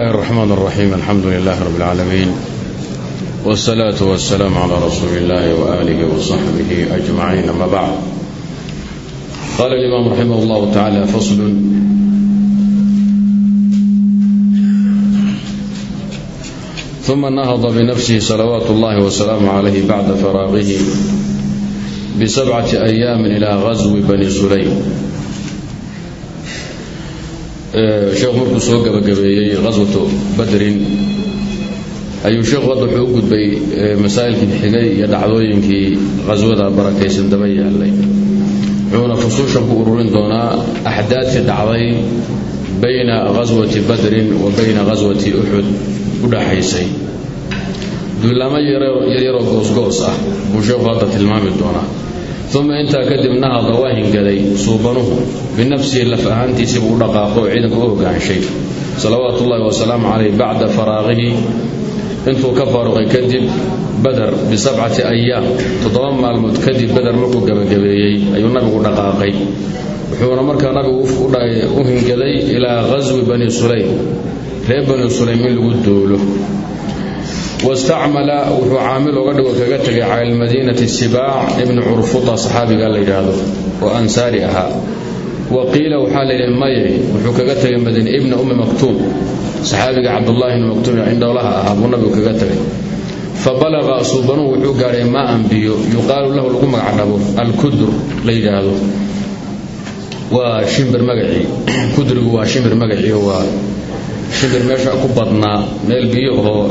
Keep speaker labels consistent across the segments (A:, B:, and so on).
A: الرحمن الرحيم الحمد لله رب العالمين والصلاة والسلام على رسول الله وآله وصحبه أجمعين أما بعد قال الإمام رحمه الله تعالى فصل ثم نهض بنفسه صلوات الله وسلامه عليه بعد فراغه بسبعة أيام إلى غزو بني سليم sheekhu markuu soo gabagabeeyey qaswatu badrin ayuu sheekhu hadda wuxuu u gudbay masaa'ilkii xigay iyo dhacdooyinkii qaswada barakaysan daba yaallay wuxuuna fusuushan ku ururin doonaa axdaadkii dhacday bayna qaswati badrin wa bayna qaswati uxud u dhaxaysay. Duulaamo yaryaroo goosgoos ah buu sheekhu hadda tilmaami doonaa uma intaa kadib nahada waa hingaday suubanuhu binafsihi laf ahaantiisibuu u dhaqaaqo oo ciidanka u hogaanshay. Salawaatu ullaahi wasalaamu caleyh bacda faraaqihi. Intuu ka faaruqay kadib bader bisabcati ayaam toddoba maalmood kadib bader markuu gabagabeeyey ayuu nabigu dhaqaaqay. Wuxuuna markaa nabigu u hingaday ilaa qaswi bani sulaym. Reer bani sulaym in lagu duulo wastacmala wuxuu caamil oga dhigo kaga tegay cala lmadiinati sibaac ibni curfuta saxaabiga la yidhaahdo oo ansaari ahaa wa qiila waxaa layidhi maye wuxuu kaga tegay madiine ibna ummi maktuum saxaabiga cabdullaahi ibni maktuum indhoolaha ahaa buu nabigu kaga tegay fa balaqa suubanuhu wuxuu gaadhay maaan biyo yuqaalu lahu lagu magacdhabo alkudur la yidhaahdo waa shimbir magacii shimbir meesha ku badnaa meel biyo oo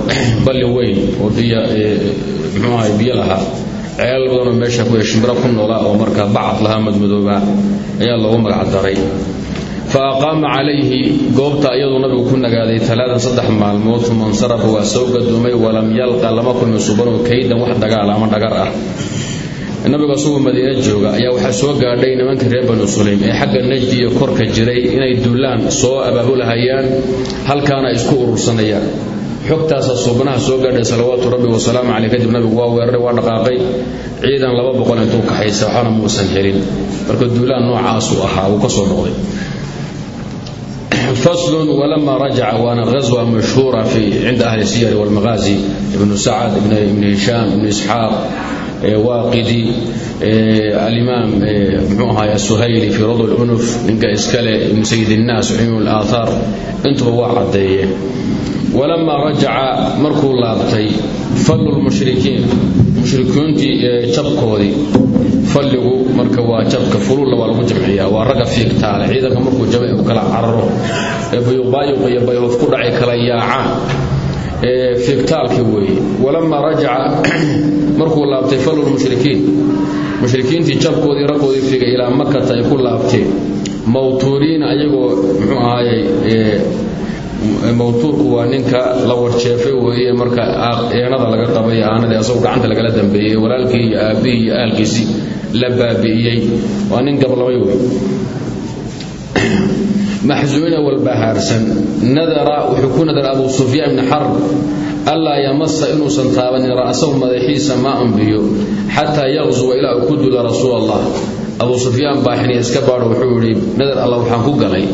A: balli weyn oo mxuu ahay biyo lahaa. Ceelal badanoo meesha ku shimbiro ku noolaa oo markaa bacad lahaa madmadoobaa ayaa loogu magacdaray fa aqaama calayhi goobta iyaduu nabigu ku nagaaday talaatan saddex maalmood uma insarafa waa soo gadoomay walam yalqa lama kulmi subanuu kaydan wax dagaal ama dhagar ah nabigu asagoo madiine jooga ayaa waxaa soo gaadhay nimankii reer banu sulaym ee xagga najdi iyo korka jiray inay dullaan soo abaabulahayaan halkaana isku urursanayaan. Xogtaasaa suubanaha soo gaadhay salawaatu rabbi wasalaamu caleyh kadib nabigu waa weeraray waa dhaqaaqay. Ciidan laba boqol intuu kaxaysa waxana muusan helin. Marka duulaan noocaasuu ahaa wuu ka soo noqday. Faslun walamaa rajaca waana haswa mashhuura cinda ahli siyari walmaqaazi ibnu sacad ibn hishaam ibnu isxaaq waaqidi alimaam mxuu ahaay asuhayli fii rad lunuf ninka iskale ibnu sayid innaas aaahaar intuba waa caddeeyeen walamaa rajaca markuu laabtay fallu lmushrikiin mushrikiintii jabkoodii falligu marka waa jabka fuluulla waa lagu jamciyaa waa ragga fiigtaale ciidanka markuu jabay u kala cararo ee iyo bayhoof ku dhacay kala yaacaan fiigtaalkii weeye. Walamaa rajaca markuu laabtay fallu lmushrikiin mushrikiintii jabkoodii raggoodii figay ilaa makata ay ku laabteen. Mawtuuriina ayagoo muxuu ahaayey mawtuurku waa ninka la warjeefay weeye marka eenada laga qabay aanadii asagoo gacanta lagala dambeeyey walaalkii iyo aabbihii iyo ahalkiisii la baabi'iyey waa nin gablamay wey maxsuuna walbahaarsan nadara wuxuu ku nadar abu sufyaan bni xarb allaa yamasa inuusan taabanin ra'sahu madaxiisa maa anbiyo xataa yaqsuwa ilaa uu ku dula rasuul allah abu sufyaan baaxiniya iska baadho wuxuu yidhi nadar alla waxaan ku galay.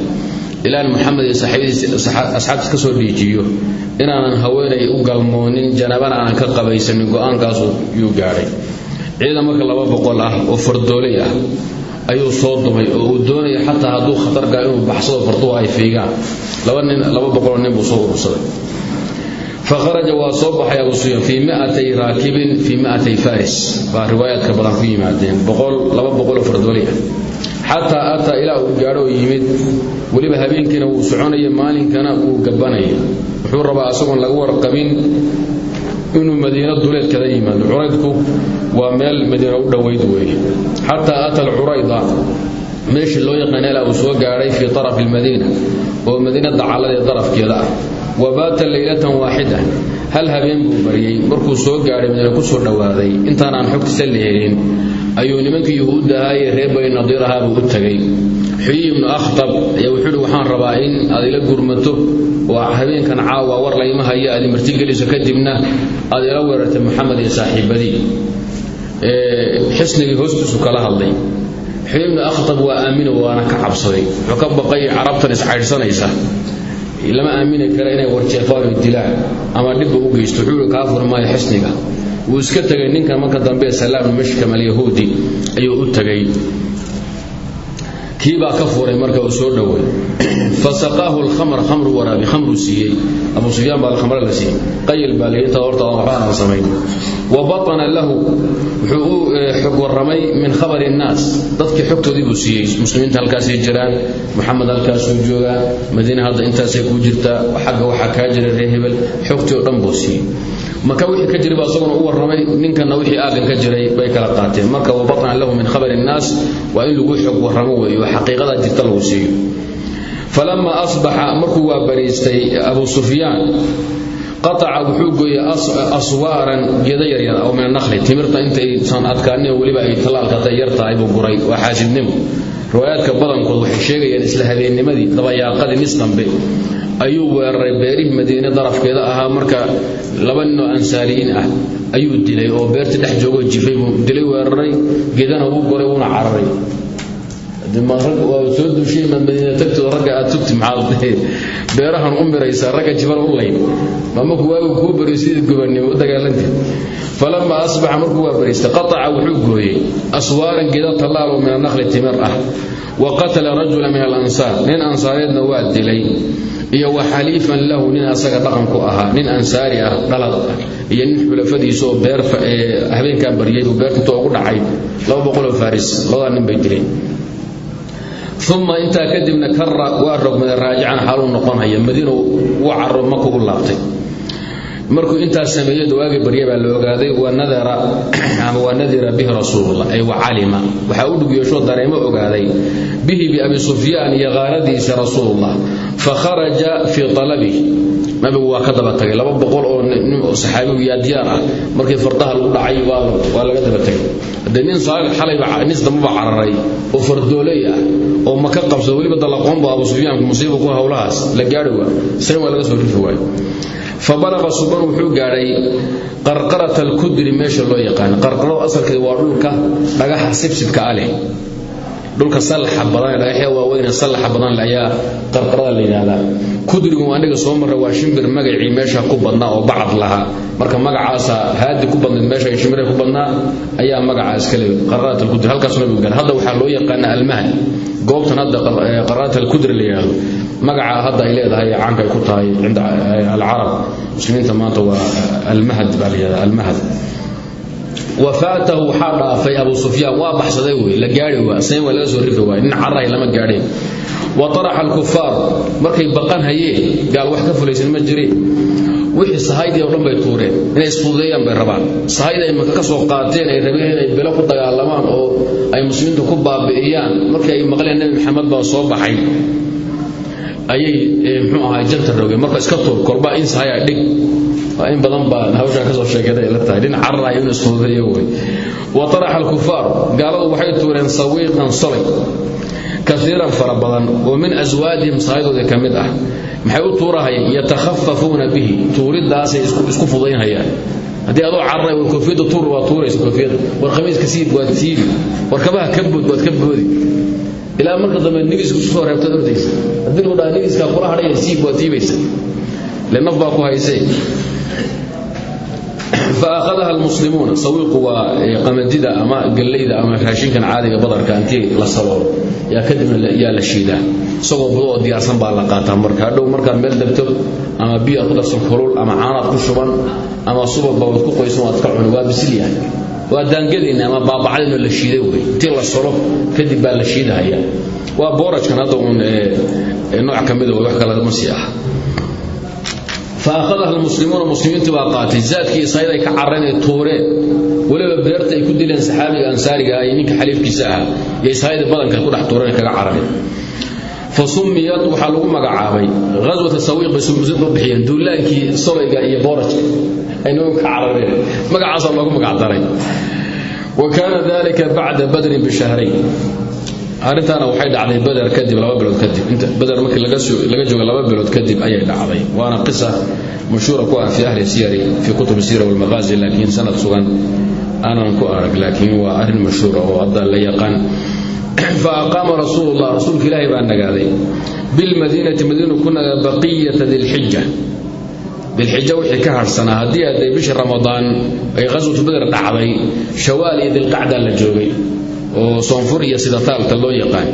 A: Ilaan muxamed iyo asxaabtiis ka soo dhiijiyo inaanan haweenay u galmoonin janabana aanan ka qabaysanin go'aankaasu yuu gaadhay. Ciidan ah oo ayuu soo dumay oo uu doonaya xataa hadduu khatargaa inuu baxsado farduhu ay fiigaan. Laba boqoloo nin buu soo urursaday. Fa kharaja waa soo baxay abu sufyaan fii miatay raakibin fii miatay faris baa riwaayaadka badan ku yimaadeen. Fardooli ah. Xataa ataa ilaa uu gaadho oo yimid weliba habeenkiina wuu soconaya maalinkana wuu gabanaya wuxuu rabaa asagoon laga warqabin inuu madiino duleedkala yimaado. Curaydku waa meel madiina u dhowayd weeye xataa aata alcurayda meeshii loo yaqaana ilaa uu soo gaadhay fii tarafi almadiina oo madiina dacalladee darafkeeda ah. Wa baata leylatan waaxida hal habeen buu baryey markuu soo gaadhay madiina ku soo dhowaaday intaan aan xogtiisa la helin. Ayuu nimankii yuhuudda ahaayee reer bani nadiir u tegay xuyi ibnu akhtab ayaa wuxuu ihi waxaan rabaa in aad ila gurmato. Oo habeenkan caawa war layma haya aad martigeliso kadibna aad ila weerartay maxamed iyo saaxiibadii. Xisnigii hoostiisu kala hadlay. Xuyi ibnu akhtab waa aamina waana ka cabsaday. Wuxuu ka baqay carabtan iscaydhsanaysa lama aamini kara inay warjeefaan oo dilaan ama dhibba u geysto wuxuu kaa furi maayo xisniga. Wuu iska tegay ninkan marka dambe salaam mashkam alyahuudi ayuu u tegay kiibaa ka furay marka uu soo dhoway fasaqaahu lkhamr khamru waraabi khamru siiyey abu sufyaan baa alkhamra la siiyey qayl baa inta horta waxba aan samayn wa batana lahu wuxuu u xog warramay min khabari nnaas dadkii xogtoodii buu siiyey muslimiinta halkaasay jiraan maxamed halkaasuu joogaa madiine hadda intaasay ku jirtaa xagga waxaa kaa jira reer hebel dhan buu siiyey maka wixii ka jiray baa isaguna u ninkana wixii aagan ka jiray bay kala qaateen marka wabatna lahu min khabari nnaas waa in lagu xog warramo weeyo xaqiiqada jirta lagu siiyo falama asbaxa markuu waa bariistay abu sufyaan qataca wuxuu gooyey aswaaran geeda yaryar oo min anaqli timirta intaysan adkaanin weliba ay tallaalka yar buu guray. Waa xaasidnimo riwaayaadka badankood waxay sheegayaan isla habeennimadii dabayaaqadii nis dambe. Ayuu weeraray beerihii madiine darafkeeda ahaa marka laba ninoo ansaariyiin ah ayuu dilay oo beertii dhex joogoo jifay buu dilay weeraray geedana wuu goray wuuna cararay soo duushay madiina tagtooda ragga aad tugti maxaad beerahan u miraysaa ragga jifan u layn. Mamaku waagu kuu bariyo sidii gobannimo u asbaxa markuu waa bariistay qataca wuxuu gooyey aswaaran geeda tallaal oo min anaqli timir ah wa qatala rajula min alansaar. Nin ansaareedna waa dilay iyo wa xaliifan lahu nin asaga dhaqan ku ahaa nin ansaari ah dhalad ah iyo nin xulafadiisa oo beer habeenkaa baryay oo beertinta ugu dhacay. Laba boqoloo faris labadaa nin bay dileen uma intaa kadibna kara waa rogmaday raajican xaaluu noqonaya madiina wuu caro maku u laabtay markuu intaas sameeyey dawaagii barya baa la ogaaday ama wanadira bihi rasuulullah. Ay wacalima waxaa u dhugyeeshoo dareemo ogaaday. Bihi biabi sufyaan iyo rasuulullah. Fakharaja fii talabihi nabigu waa ka daba tagay. Laba boqol oo saxaabigu yaadyaar ah. Markii fardaha lagu dhacay waa laga daba tagay. Haddee nin xalayba nis dambaba cararay oo fardooley ah oo maka qabsado weliba dallaqoonba abu sufyaanku musiiba ku howlahaas la waa isna waa laga soo rifi fabalaqa suban wuxuu gaadhay alkudri meesha loo yaqaan. Qarqaradu asalkeeda waa dhulka dhagaxa sibsibka a leh dhulka sallaxa badan dhagaxya waaweyn sallaxa badan ayaa qarqarada la yidhaahdaa. Kudrigu aniga soo marra waa shimbir magacii meesha ku badnaa oo bacad lahaa. Marka magacaasa haadi ku badnayd meesha ay shimbire ku badnaa ayaa magacaa iska le qarqarat alkudri halkaas nabigu hadda waxaa loo yaqaana almahd goobtan hadda qarqarat la yidhaahdo. Magaca hadda ay leedahay caanka ay ku tahay cinda alcarab. Muslimiinta maanta waa almahad baa la yidhahdaa almahad wafaatahu waxaa dhaafay abu sufyaan. Waa baxsaday wey la gaari waa sayn waa laga soo rifi waay nin carahay lama gaadheen wa taraxa alkufaar markay baqan hayeen gaal wax ka fulaysan ma jireen wixii sahaydii oo dhan tuureen inay isfududeeyaan bay rabaan. Sahayd ay maka ka qaateen ay rabeen inay bilo ku dagaalamaan oo ay muslimiinta ku baabi'iyaan. Markii ay maqleen nebi maxamed baa soo baxay. Ayay mxuu ahaa janta rogeen marka iska tuur kolba in sahaya dhig waa in badan baa hawshaa ka soo sheekeeday la tahay. Dhinac cararayo in isfududeeyo wey wa taraxa alkufaar. Gaaladu waxay tuureen sawiiqan solay kaiiran fara oo min aswaadihim sahaydooda ka ah. Maxay u tuurahayeen? Yatakhafafuuna bihi. Tuuridaasay isku fudaynhayaan haddii adoo carray war koofiyadda tuur waa tuuraysa koofiyadda war khamiiska siib waad siibi war kabaha ka bood waad ka marka dambe nigisku soo reebtaad ordaysa haddii lagu dhaha nigiskaa kula siib waad siibaysa naf baa ku hayse faahadaha almuslimuuna sawiiqu waa qamadida ama gallayda ama raashinkan caadiga badarka intii la saboolo yaa kadibna yaa la shiidaa isagoo budo oo diyaarsan baa la qaataa marka hadhow markaad meel degto ama biyo aad ku darsan kulul ama caanaad ku shuban ama subagba waad ku qoysan waad ka cuni waa bisilyahay waa daangadayna ama baabacdayno la shiida wey intii la solo faahadaha lmuslimuuna muslimiintii baa qaatay zaadkii isaaiday ka carreen tuureen weliba beerta ay ku dileen saxaabiga ansaariga iyo ninka xaliifkiisa ahaa iyo isaadi badanka ku dhex tuureen kaga carareen fa summiyad waxaa lagu magacaabay haswata sawiiq bay sumsuu bixiyeen duulaankii solayga iyo boorajka aynagu ka carareen magacaasaa loogu magacdaray wa kaana dalika bacda badrin bishahrayn arrintaana waxay dhacday bader kadib laba bilood kadib. Bader markii laga joogo laba bilood kadib ayay dhacday. Waana qisa mashhuura ku ah fi ahli siyari fi kutub sira wal maghazi laakiin sanad sugan aanan ku arag laakiin waa arrin mashhuura oo hadda la yaqaan. Fa aqama rasuulullah rasuulka ilaahay nagaaday bilmadiinati madiina ku nagaa baqiyata dilxija dilxija wixii ka harhsanaa haddii aday bishii ramadaan ay qaswatu badr dhacday shawaal iyo dilqacdaa la joogay oo soonfur iyo sidataalta loo yaqaan.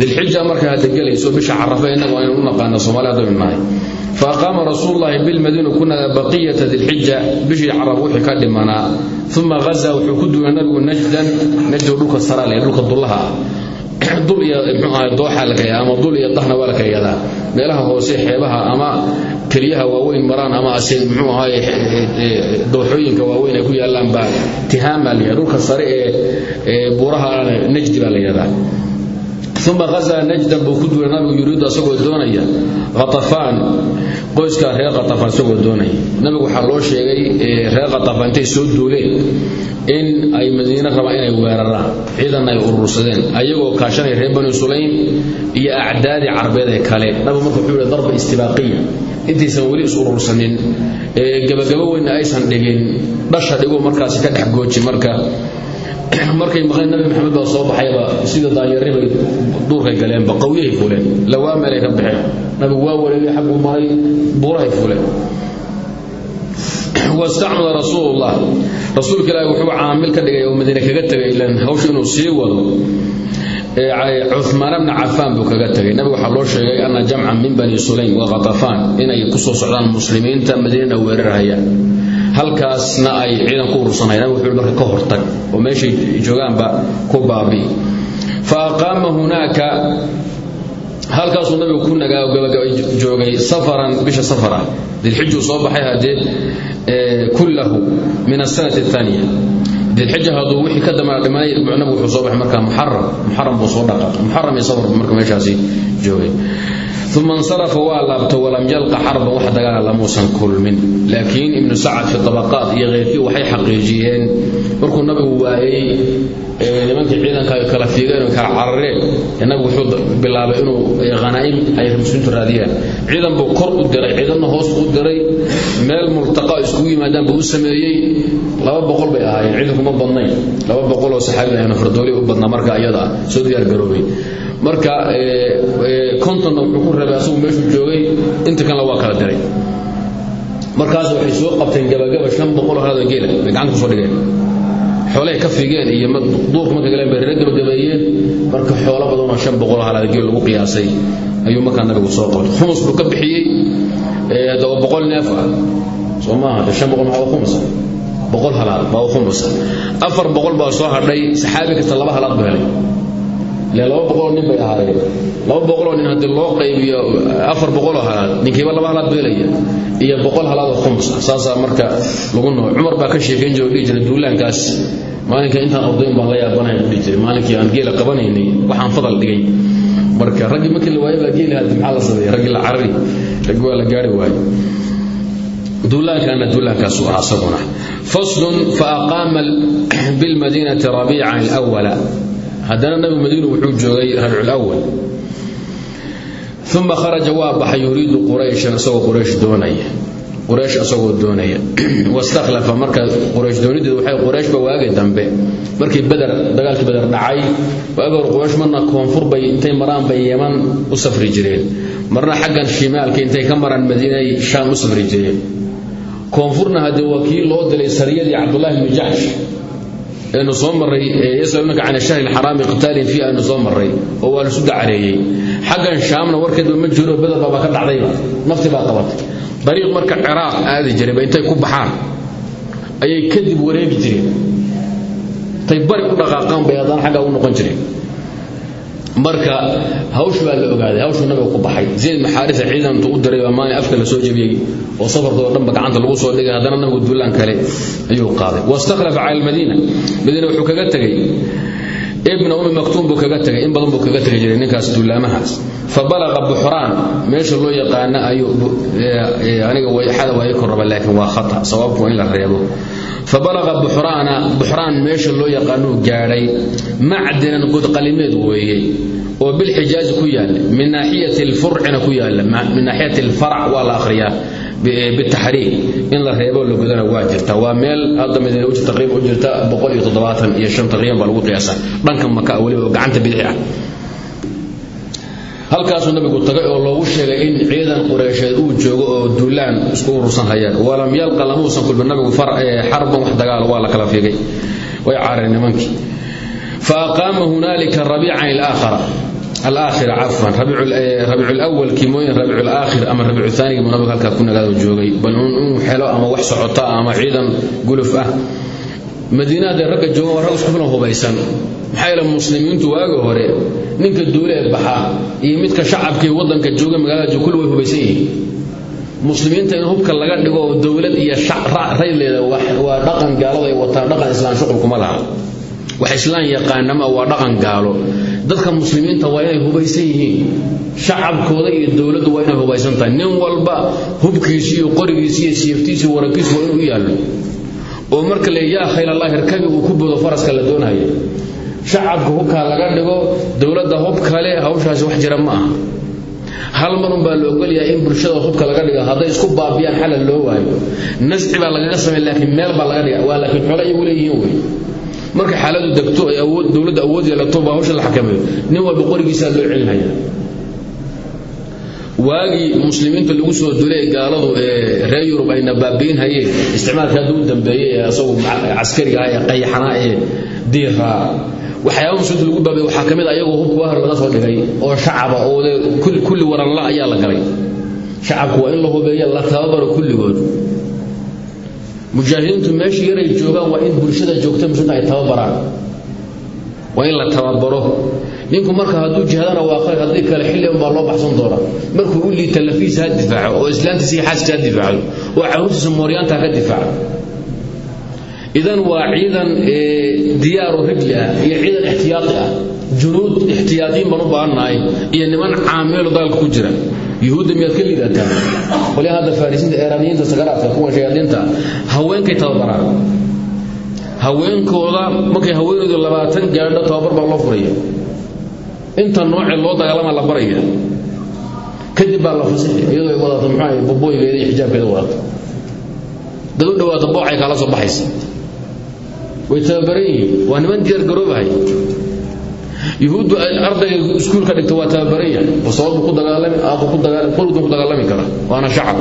A: Dilxija markay hadda gelayso bisha carafa innagu aynu u naqaana soomaali haddaynu nahay fa aqaama rasuululahi bilmadiina ku nagaa baqiyata dilxija bishii carab wixii ka dhimanaa. Uma hazaa wuxuu ku duulay nabigu najdan najdo dhulka sarale dhulka dullaha ah dul iyo mxuu la kayaa ama dul iyo dahna waa la kayadaa meelaha hoose xeebaha ama keliyaha waaweyn maraan ama ase mxuu ahay dooxooyinka waaweyn ay ku yaallaan baa tihaamaa la dhulka sare ee buuraha najdi baa la yidhahdaa uma hazaa najdan buu ku duulay. Nabigu yuriidu asagoo doonaya khatafaan qoyskaa reer khatafaan isagoo doonaya. Nabigu waxaa loo sheegay reer khatafaan intay soo duuleen in ay madiine rabaan inay weeraraan ciidanna ay urursadeen ayagoo kaashanaya reer bani sulaym iyo acdaadii carbeed ee kale. Nabigu marka wuxuu yihi darba istibaaqiya intaysan weli is urursanin gabagabo weynna aysan dhigin dhasha dhigo markaasi ka dhex gooji marka markay maqleen nabi maxamed baa soo baxayba sida daanyarri bay duurkay galeenba qawyahay fuleen lawaa meelay ka baxeen. Nabigu waa wareegay xagguu maray buurahay fuleen. Wastacmala rasuulullah. Rasuulka ilaahi wuxuu caamil ka dhigay oo madiine kaga tegay ilan hawsha inuu sii wado. Cumaan bna cafaan buu kaga tegay nabigu waxaa loo sheegay ana jamcan min bani sulaym wa khatafaan inay ku soo socdaan muslimiinta madiinana weerarhayaan halkaasna ay ciidan ku urursanayaan wuxuu marka ka hortag oo meeshay joogaanba ku baabi. Fa aqaama hunaaka halkaasuu nabigu ku nagaa gabagaba joogay safaran bisha safara. Dilxijuu soo baxay haddee kullahu min asanati aaniya dilxija hadduu wixii ka dambana dhimanay nabigu wuxuu soo baxay markaa muxaram muxaram buu soo dhaqaaqay muxaram iyo safar buu meeshaasi joogay uma insarafa waa laabto walam yalqa xarban wax dagaala lamuusan kulmin. Laakiin ibnu sacad fi tabaqaat iyo keyrkii waxay xaqiijiyeen markuu nabigu waayey nimankii ciidanka ay kala fiigeen kala carareen nabigu wuxuu bilaabay inuu khanaa'im ay muslimiintu raadiyaan. Ciidan buu kor u diray ciidanna hoos u diray meel multaqa iskugu yimaadaan buu u laba boqol bay ahaayeen ciidankuma badnayn. Laba boqol oo saxaabi ahna fardooli u badnaa marka iyada ah soo diyaar garoobay. Marka kontonna wuxuu ku reebay asagu meeshuu joogay inta kanle waa kala diray. Markaas waxay soo qabteen gabagaba shan boqol oo halaada geela bay gacanta ku soo dhigeen. Xoolahay ka figeen iyo duurka marka galeen bay reer gabagabeeyeen marka xoolo badanoo shan boqol oo halaada geel lagu qiyaasay ayuu markaa nabigu soo qabtay khumus buu ka bixiyey haddaba boqol neef ah. Soo maaha de boqol halaad baa khumusa afar boqol baa soo hadhay saxaabi kasta laba halaad buu helay. Ile laba boqoloo nin bay ahaayeen. Laba boqoloo nin haddii loo qaybiyo afar boqoloo halaad ninkiiba laba halaad beelaya iyo boqol halaadoo khums ah saasaa marka lagu noo cumar baa ka sheekayn jira oo dhihi jiray duulaankaas maalinka intaan ardayn baan la yaabanahay dhihi jiray. Maalinkii aan geela qabanaynay waxaan fadal dhigay. Marka raggii markii la waayay baa geeli maxaa la sameeyey raggii la carari raggii waa la gaari waayo duulaankaana duulaankaasu ahaa isaguna. Faslun fa aqaama bilmadiinati rabiican alawala haddana nabigu madiinu wuxuu joogay rabiicu lawal uma kharaja waa baxay yuriidu qurayshan isagoo quraysh doonaya. Quraysh isagoo doonaya. Wastakhlafa marka quraysh doonideedu waxay qurayshba waagi dambe. Markii beder dagaalkii beder dhacay waagi hore quraysh marna koonfur bay intay maraan bay yeman u safri jireen. Marna xaggan shimaalka koonfurna haddee waa kii loo dilay sariyadii cabdullaahi bni jaxsh aynu soo maray yasalunaka can ashahri alxaraami qitaalin fii aynu soo maray oo waa lasu dacareeyey. Xaggan shaamna warkeedba ma jiro bederba baa ka dhacdayba nafti baa qabatay. Dariiq marka ciraaq aadi jirayba intay ku baxaan. Ayay kadib wareegi jireen. Intay bari u dhaqaaqaan bay xaggaa u noqon jireen marka hawsh baa la ogaaday hawshuu nabiga ku baxay. Zayd maxaarisa ciidantu u diray baa maalin afka la soo jebiyey oo safarkooda dhanba gacanta lagu soo dhigay haddana nabigu duulaan kale ayuu qaaday. Wastakhlafa cala almadiina madiina wuxuu kaga tegey ibna umi maktuum buu kaga tegay in badan buu kaga tegi jiray ninkaas duulaamahaas. Fa balaqa buxraan meesha loo yaqaana ayuu aniga xada waa ii korraba laakiin waa khata sawaabku in la reebo. Fabalaqa buxraana buxraan meesha loo yaqaanuu gaadhay macdinan godqalimeed weeye oo bilxijaazi ku yaalla min naaxiyati alfurcina ku yaalla min naaxiyati alfarac waa la akhriyaa bitaxriik in la reebo la godana waa jirta waa meel hadda madiina taqriiban u jirta boqol iyo toddobaatan iyo shan taqriiban baa lagu qiyaasa dhanka nabigu tagay oo loogu sheegay in ciidan qureysheed uu joogo oo duulaan isku urursan hayaan walam yalqa lamuusan kulmin nabigu xarban wax dagaal waa la kala fiigay way careen nimankii fa aqaama hunaalika rabiican ilaakhara alaakhir cafan rabiculawalkii eh, mooyin rabiculaakhir ama rabicuaanigii munafig halkaa ku nagaado joogay. Bal inuu xelo ama wax socota ama ciidan guluf ah. Madiinahadee ragga joogan waa rag isku filan hubaysan. Maxaa yeele muslimiintu waagi hore ninka duuleed baxa iyo midka shacabkii waddanka jooga magaalada joog kulli way hubaysan yihiin. Muslimiinta in hubka laga dhigo oo dowlad iyo rayleeda waa dhaqan gaalada ay wataan dhaqan islaan shuqul kuma laha. Wax islaan yaqaanama waa dhaqan gaalo dadka muslimiinta waa inay hubaysan yihiin. Shacabkooda iyo dowladdu waa inay hubaysan tahay. Nin walba hubkiisi iyo qorigiisi iyo siiftiisi warankiisu waa inuu yaallo. Oo marka le yaa khaylallahi irkabi uu ku boodo faraska la doonaya shacabka hubkaa laga dhigo dowladda hub kale hawshaasi wax jira ma aha. Hal marun baa la ogolyahay in bulshada hubka laga dhiga hadday isku baabiyaan xalal loo waayo. Nasci baa lagaga samay laakiin meel baa laga dhiga waa laakiin xoole iyagu leeyihiin wey marka xaaladu degto ay awood dowladda awood yeelato baa hawsha la xakameeyo. Nin walba qorigiisaa loo celinaya waagii muslimiinta lagu soo dulay gaaladu ee reer yurub ayna baabiin hayeen isticmaalka hadda u dambeeyey ee asagu caskariga ah ee qayaxanaa ee diiraa waxyaaba muslimiinta lagu baabay waxaa ka mid a iyagoo hubka wahar laga soo dhigay oo shacaba oo kulli waranla ayaa la galay. Shacabku waa in la hubeeya la tababaro kulligood mujaahidiintu meeshii yaray joogaan waa in bulshada joogta muslimiinta ay tababaraan. Waa in la tababaro. Ninku marka hadduu jihadana waa khayr haddii kale xilli unbaa loo baxsan doonaa. Markuu u liita lafiisa ha difaaco. Oo islaantiisa iyo xaaskiisa ha difaacdo oo caruurtiisa mooryaanta ka difaaco idan waa ciidan diyaaru rijli ah iyo ciidan ixtiyaai ah. Junuud ixtiyaaiin baan u baahannahay iyo niman caamiilo dagaalka ku jira yuhuudda miyaad ka liidataa qolyaha hadda farisiinta eeraaniyiinta sagaraadka kuwa shayaadiinta haweenkay tababaraan. Haweenkooda markay haweenoodu labaatan gaadho tababar baa loo furaya. Inta noocee loo dagaalama la baraya. Kadib baa la fasixi iyadoo ay wadato muxuu bobooyigeeda iyo xijaabkeeda wadato. Dad u dhawaato boocay kaala soo baxaysa. Way tababaran yihiin. Waa niman diyaar garoobahay yuhuuddu ardayga iskuulka dhigta waa tababaran yahay basood buu ku dagaalami aaqu ku dagaalami qorigu ku dagaalami kara. Waana shacab.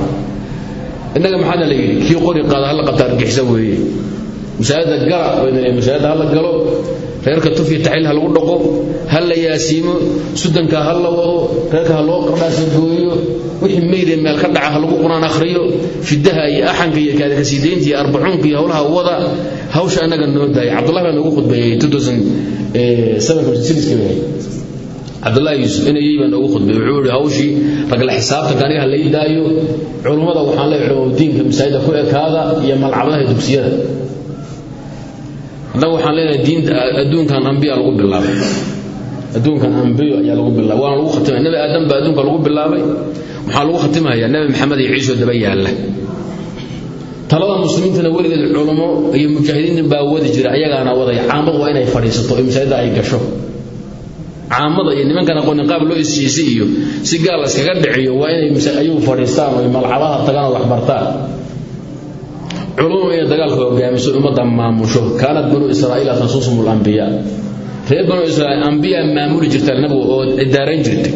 A: Innaga maxaana la yidhi? Kii qori qaada hala qabta argixisa weeye masaajida wayna masaajida hala galo reerka tufi taxil ha lagu dhaqo ha la yaasiimo sudanka ha la wado reerka ha loo qardhaasa gooyo wixii meydee meel ka dhaca ha lagu quraan akhriyo fidaha iyo axanka iyo kaadakasiidaynta iyo arbacuunka iyo howlaha wada hawsha annaga noo daaya. Cabdullahi baa noogu khudbeeyey cabdullahi yuusuf inayey baa noogu khudbeeyey wuxuu yihi hawshii ragla xisaabtanka aniga ha lay daayo culummada waxaan leeyahay culummadu diinka masaajida ku ekaada iyo malcamadaha dugsiyada annaga waxaan leenahay diinta adduunkan ambiya lagu bilaabay. Adduunkan ambiyo ayaa lagu bilaabay. Waana lagu khatimaya. Nabi aadam baa adduunka lagu bilaabay. Waxaa lagu khatimayaa nabi maxamed iyo ciise oo daba yaalla. Talada muslimiintana weligeed culummo iyo mujaahidiin baa wadi jira. Ayagaana wadaya caamadu waa inay fadhiisato oo masaajida ay gasho. Caamada iyo nimankan aqoonin qaab loo isjiisay iyo si gaal iskaga dhiciyo waa inay ayagu fadhiistaan oo malcabaha tagaan oo wax culumma inay dagaalka hogaamiso ummadda maamusho. Kaanat banuu israa'iila tasuusum lambiya reer banuu israa'iil ambiya maamuli jirta nabigu oo idaaran jirtay.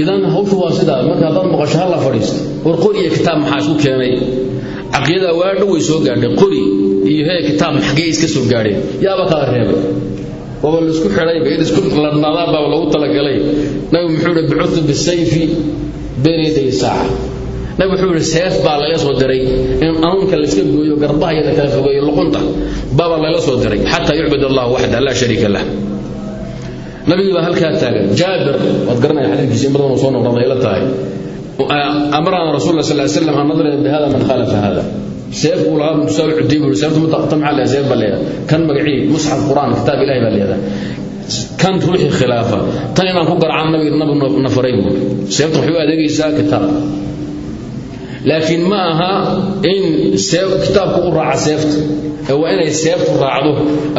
A: Idan hawshu waa sidaa marka haddaad maqasho la fadhiisto. War qori kitaab maxaa isku keenay? Caqiidada waa dhow way soo gaadhay qori iyo hee kitaab xaggee iska soo gaadheen. Yaaba kala reebay. Waaba la isku xidhayba in isku ladnaadaan baa lagu talagalay. Nabi muxuu ihi bicutu bisayfi bayna yaday saaca nabi wuxuu ihi seef baa laga soo diray in anuunka layska gooyo garbaha iyo la kala fogeeyo luqunta baabaa laga soo diray xataa yucbad allah waxda laa shariika lah. Nabigii baa halkaa taagan. Jaabir waad garanaya xadiidkiisa in badan uu soo noqnoqday la tahay. Amarana rasul sal ly slam an nadriba bihada man khalafa hada seef uu lahaa musaa cudey buu seefta mutaqata maxaa leeyahay seef baa leeyahay. Kan magacii musxaf quraan kitaab ilahi baa leeyahay. Kan ruuxii khilaafa tan inaan ku garacaan nabiga nabi nafaray buu seefta waxay u adeegaysaa kitaab laakiin ma aha in kitaabku u raaca seefta. Ee waa inay seeftu raacdo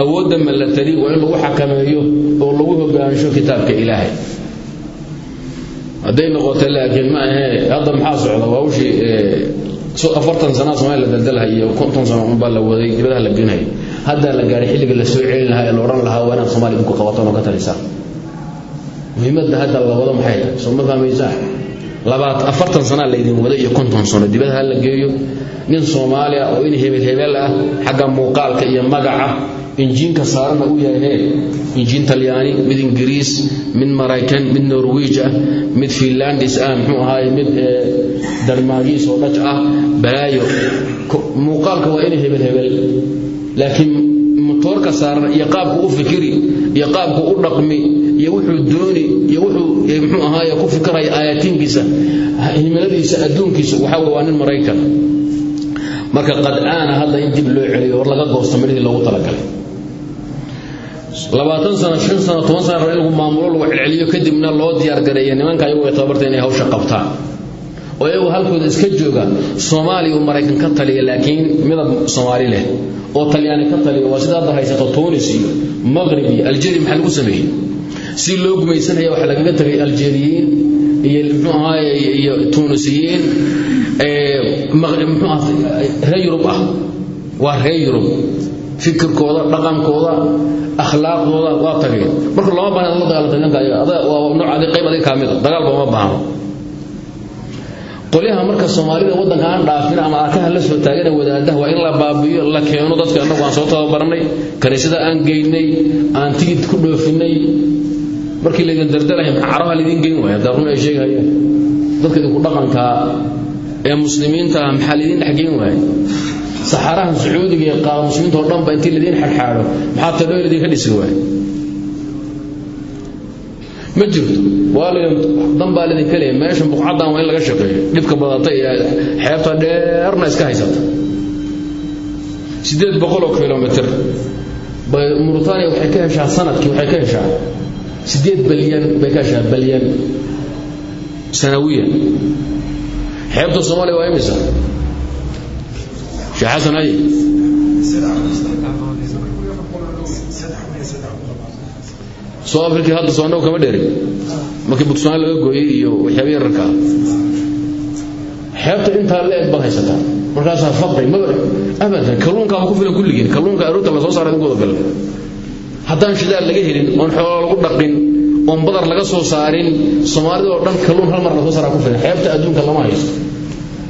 A: awoodda malatali waa in lagu xakameeyo oo lagu hogaansho kitaabka ilaahay. Hadday noqoto laakiin ma ahee hadda maxaa socda? Waa wishii afartan sanaa somalia la daldalhay iyo konton sano unbaa la waday dibadaha la geenhay haddaa la gaaray xilliga la soo celin lahaa ee la odhan lahaa waa inaad somalia idinku qabataan oo ka talisaan muhiimadda hadda la wado maxay? Soo ma fahmaysaan afartan sanaa laydin wada iyo konton sano. Dibada ha la geeyo. Nin soomaaliya oo in hebel hebel ah xagga muuqaalka iyo magaca injiinka saarana uu yahay injiin talyaani mid ingiriis mid maraykan mid norwiij ah mid finlandis ah muxuu ahaay mid darmaagiis oo dhaj ah balaayo muuqaalka waa inay hebel hebel. Laakiin motoorka saaran iyo qaabku u fikiri iyo qaabku u dhaqmi iyo wuxuu dooni iyo wuxuu muxuu ahaay ku fikiraya aayatiinkiisa himiladiisa adduunkiisa waxa waa nin maraykan marka qad aana hadda in dib loo celiyo hor laga goosto midhii loogu talagalay. Labaatan sano shan sano toban sana in lagu maamulo lagu celceliyo kadibna loo diyaargareeya nimanka ayagu ay tababarta inay hawsha qabtaan oo iyagu halkooda iska jooga soomaaliya uu maraykan ka taliya laakiin midab soomaali leh oo talyaani ka taliya waa sida hadda haysato tunis iyo maqrib iyo maxaa lagu sameeyey? Si loo gumaysanaya waxaa lagaga tagay algeriyiin iyo iyo tunisiyiin muxuu ah reer yurub ah. Waa reer yurub. Fikirkooda dhaqankooda akhlaaqdooda waa tageen marka lama baahna la dagaalanta nimanka ayaga waa nooc adi qayb adiga kaa mida dagaalba uma baahno qolyaha marka soomaalida waddanka aan dhaafin ama arkaha la soo taagana wadaadaha waa in la baabi'iyo la keeno dadka annagu aan soo tababarnay kaniisada aan geynay aan tigid ku dhoofinay. Markii laydin dardalaya maxaa carabaha laydin geyn waaya haddaa run ay sheegahayaan dadka idinku dhaqankaa ee muslimiinta ah maxaa laydin dhex geyn waaya saxaarahan sacuudiga ee qaaba muslimiinta oo dhanba intii laydin xadxaadho maxaa tadhoo laydinka dhisi waaya ma jirto. Waa dan baa laydinka leeya meeshan buqcaddan waa laga shaqeeyo. Dhibka badata ee xeebta dheerna iska haysata. Siddeed boqoloo kilomitr muritaaniya waxay ka heshaa sannadkii waxay ka heshaa siddeed balyan bay ka heshaa balyan sanawiyan. Xeebta soomaaliya waa imisa? Sheekh xasan afrikii hadda soo annagu kama dheerin markii buntland laga gooyey iyo waxyaaba yararkaa xeebta intaa la eg baad haysataa markaasaa faqri maba abadan kalluunkaaba ku filan kulligiin. Kalluunka aroorta la soo saara idinkooda filan. Haddaan shidaal laga helin oon xoolo lagu dhaqin oon badar laga soo saarin soomaalida oo dhan kalluun hal mar la soo saaraa ku filan. Xeebta adduunka lama haysto.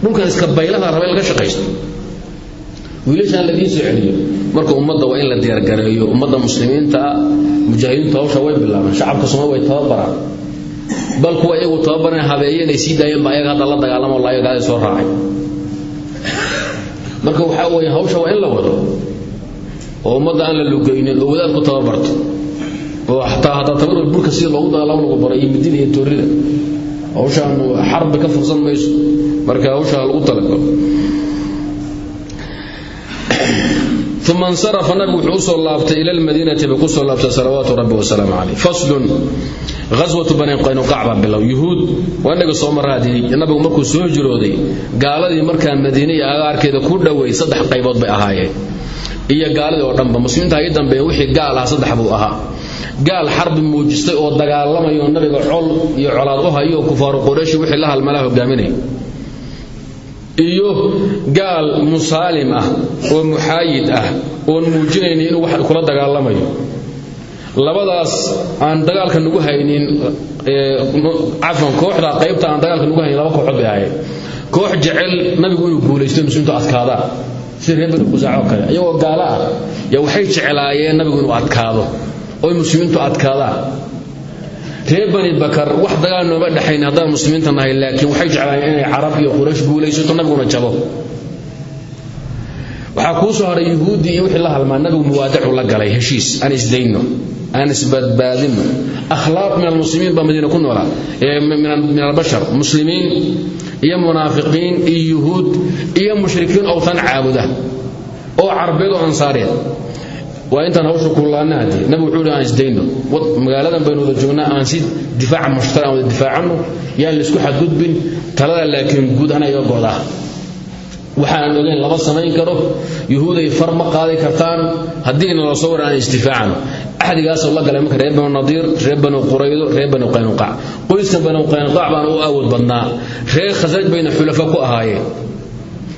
A: Dhulkan iska baylaha raba in laga shaqaysto wiilashaan ladiin soo celiyo marka ummadda waa in la diyaargareeyo ummadda muslimiinta ah mujaahidiintu hawsha way bilaabeen shacabka soomali way tababaraan. Bal kuwa iyagu tababaran habeeyeen ay sii daayeen ba hadda la dagaalamo la ayaga soo raacay. Marka waxaa weeye hawsha waa in la wado oo ummadda aan la lugaynin oo wadaad ku tababarto oo xataa haddaa tabarwal burka sida loogu dagaalamo lagu baro iyo midida iyo toorida hawshaan xarbi ka fursan mayso. Marka hawsha lagu talagalo uma insarafa nabigu wuxuu u soo laabtay ila lmadiinati bay ku soo laabtay salawaatu rabbi wasalaamu caleyh faslun ghaswatu bani qaynuqac baa bilow yuhuud waa inaga soo maraadii nabigu markuu soo hijrooday gaaladii markaa madiine iyo agaarkeeda ku dhoweey saddex qaybood bay ahaayeen iyo gaaladii oo dhanba muslimiinta ii dambeeya wixii gaal ah saddex buu ahaa gaal xarbi muujistay oo dagaalamayo nabiga col iyo colaad u hayo kufaaru qurayshi wixii la halmalaa hogaaminaya iyo gaal musaalim ah oo muxaayid ah oon muujinaynin inuu wax kula dagaalamayo. Labadaas aan dagaalka nagu haynin cafan kooxda qaybta aan dagaalka nagu haynin laba kooxood bay ahayd koox jecel nabigu inuu guulaysto muslimiintu adkaadaan sida reer bani qusaac kale iyagoo gaalo ah. Yaa waxay jeclaayeen nabigu inuu adkaado oy muslimiintu adkaadaan reer bani bakar wax dagaal nooma dhexayn haddaan muslimiinta nahay laakiin waxay jeclaayeen inay carab iyo quraysh guulaysato nabiguna jabo. Waxaa kuu soo haray yuhuuddii iyo wixii la halmaa nabigu muwaadacu la galay heshiis aan isdayno aan isbadbaadino akhlaaq min almuslimiin baa madiina ku noolaa min albashar muslimiin iyo munaafiqiin iyo yuhuud iyo mushrikiin owtan caabuda oo carbeed oo ansaareed waa intaan hawsha kuulaana haddii nabigu wuxuu aan isdayno. Magaaladan baynu wada joognaa aan si difaaca mushtara aan wada yaan la isku xadgudbin talada laakiin guud ana iga godaa waxaan ogeyn lama samayn karo yuhuuday far ma qaadi kartaan haddii nala soo war aan isdifaacano. Axdigaasoo la galay marka reer banu nadiir reer banu quraydo reer banu qaynuqac qoyskan banu qaynuqac baan u awood badnaa. Reer khasraj bayna xulafa ku ahaayeen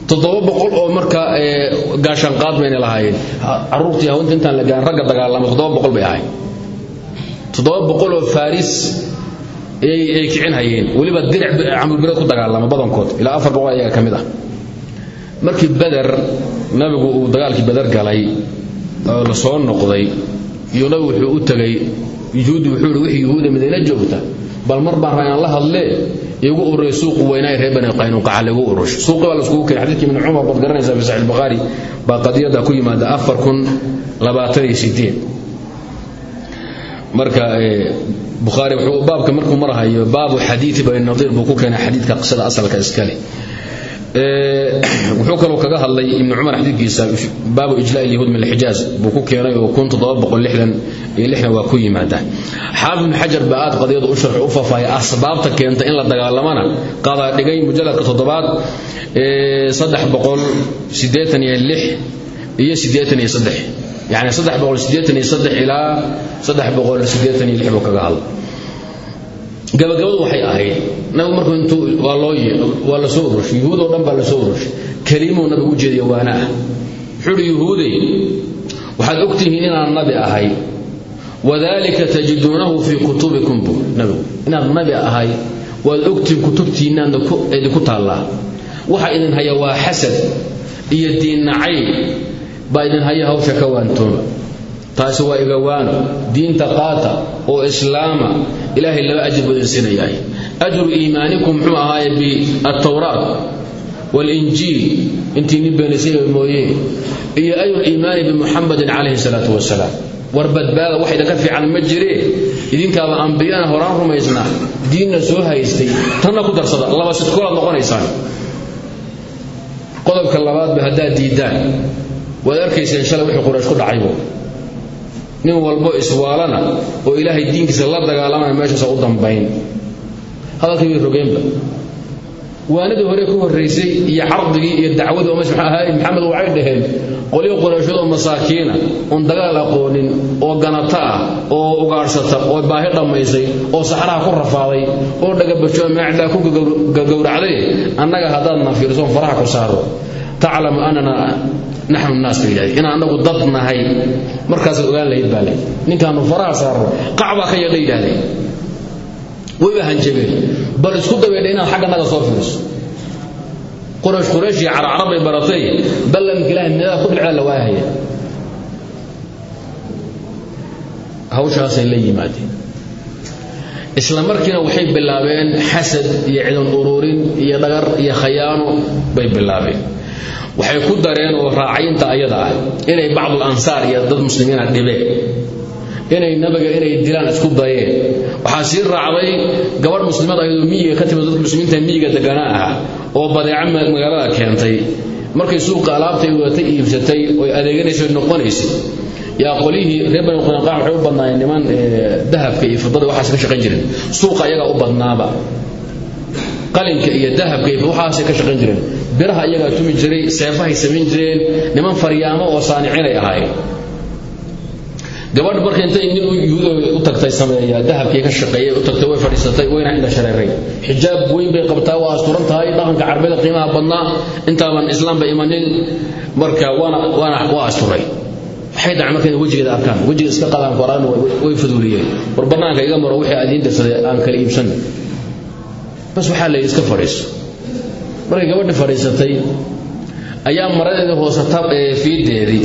A: toddoba boqol oo marka gaashaanqaad bayna lahaayeen. Caruurtii haweenka intaan la gaan ragga dagaalama toddoba boqol bay ahayd toddoba boqol oo faris ay kicin hayeen. Weliba diric camulbireed ku dagaalama badankood. Ilaa afar boqol ayaga ka mid ah. Markii beder nabigu uu dagaalkii beder galay oo la soo noqday iyo nabigu wuxuu u tegay yuhuudi wuxuu ihi wixii yuhuuda madiina joogta bal mar baan raynaan la hadlee igu ururay suuqu weynaa reer bani qaynuqaca lagu urush suuqi baa laiskugu keenay. Xadiidkii ibn cumar baad garanaysaa fi saxiix bukhaari baa qadiyada ku yimaada afar kun labaatan iyo sideed marka bukhaari wuxuu baabka markuu marahayo baabu xadiidi bani nadiir buu ku keenay xadiidka qisada asalka iskale wuxuu kaloo kaga hadlay ibn cumar xadiidkiisa baabu ijlaa yahuud min alxijaaz buu ku keenay oo kun iyo waa ku yimaada. Xaafid ibn xajar baa u sharxi u faahfaahaya asbaabta keenta in la dagaalamana qaadaa dhigay mujalladka toddobaad saddex boqol iyo lix iyo siddeetan iyo saddex. Iyo saddex kaga hadlay gabagabadu waxay ahayd nabigu markuu intuu waa loo waa la soo urushay yuhuud oo dhan baa la soo urushay kelimuu nabigu u jeediya waana ah yuhuudey waxaad ogtihiin inaan nabi ahay. Wadalika tajiduunahu fii kutubikum buu nabigu. Inaad nabi ahay waad ogtihiin kutubtiinnaadna idinku taallaa. Waxa idin haya waa xasad iyo diinnacayb baa idin haya hawsha ka waantooma taasi waa igawaano diinta qaata oo islaama ilaahay laba ajir siinayahay ajru iimaanikum muxuu ahaaye bialtawraat waalinjiil intii nin beenisayba mooye. Iyo ajru iimaani bimuxamadin calayhi salaatu wasalaam. War badbaada wax idinka fiican ma jiree idinkaaba ambiyana horaan rumaysnaa diinna soo haystay tanna ku darsada. Laba sidkoolaad noqonaysaan. Qodobka labaadba haddaad diiddaan waad arkayseen shalay wixii quraysh ku dhacaybo nin walbo iswaalana oo ilaahay diinkiisa la dagaalamana meeshaasa u dambayn. Hadalkii bay rogeenba waanadii hore ku horraysay iyo cardigii iyo dacwadii oo maxamed waxay dhaheen qolyo qurayshood oo masaakiina oon dagaal aqoonin oo ganata ah oo ugaadhsata oo baahi dhammaysay oo saxraha ku rafaaday oo dhagabajo maacdaa ku gagowracday annaga haddaadna fiirsoon faraha ku saaro. Taclamu annana naxnu naas bay yidhahdeen inaan annagu dad nahay markaasaad ogaan lahayd baa leyd ninkaanu faraha saarno qacbaa ka yeedha yidhahdeen wayba hanjabeen bal isku dabeedha inaad xagga naga soo fiiriso quraysh quraysh iyo carcarab bay baratay ballanka ilaahay meelaha ku dhicda la waahaya hawshaasay la yimaadeen isla markiina waxay bilaabeen xasad iyo cidan ururin iyo dhagar iyo khayaano bay bilaabeen waxay ku dareen oo raacaynta ayada ah. Inay bacdul ansaar iyo dad muslimiina dhibeen inay nabiga inay dilaan isku dayeen. Waxaa sii raacday gabadh muslimad ayadoo miyiga ka timid dadka muslimiinta miyiga deganaa ah oo badeeco magaalada keentay. Markay suuqa alaabtay wadatay iibsatay oy adeeganaysay noqonaysay. Yaa qolihii reer bani qunaqaa waxay niman dahabka iyo fidada waxaas ka shaqayn jireen suuqa iyagaa u badnaaba. Qalinka iyo dahabka iyo waxaasay ka shaqayn jireen biraha iyagaa tumi jiray seefahay samayn jireen niman faryaamo oo saanicinay ahaayeen. Gabadh marka intay u tagtay sameeya dahabkii ka shaqeeyay u tagtay way fadhiisatay wayna indha shareeray. Xijaab weyn bay qabtaa waa asturan tahay dhaqanka carbeeda qiimaha badnaa. Intaaban islaamba imanin marka waana waana waa asturay waxay markay wejigeeda arkaan. Wejiga iska qadaan qoraan way faduuliyeen war bannaanka iga maro wixii aad iin aan kala iibsan. Bas waxaa la iska fadhiiso markay gabadhi fadhiisatay ayaa maradeedii hoosata ee fiideedii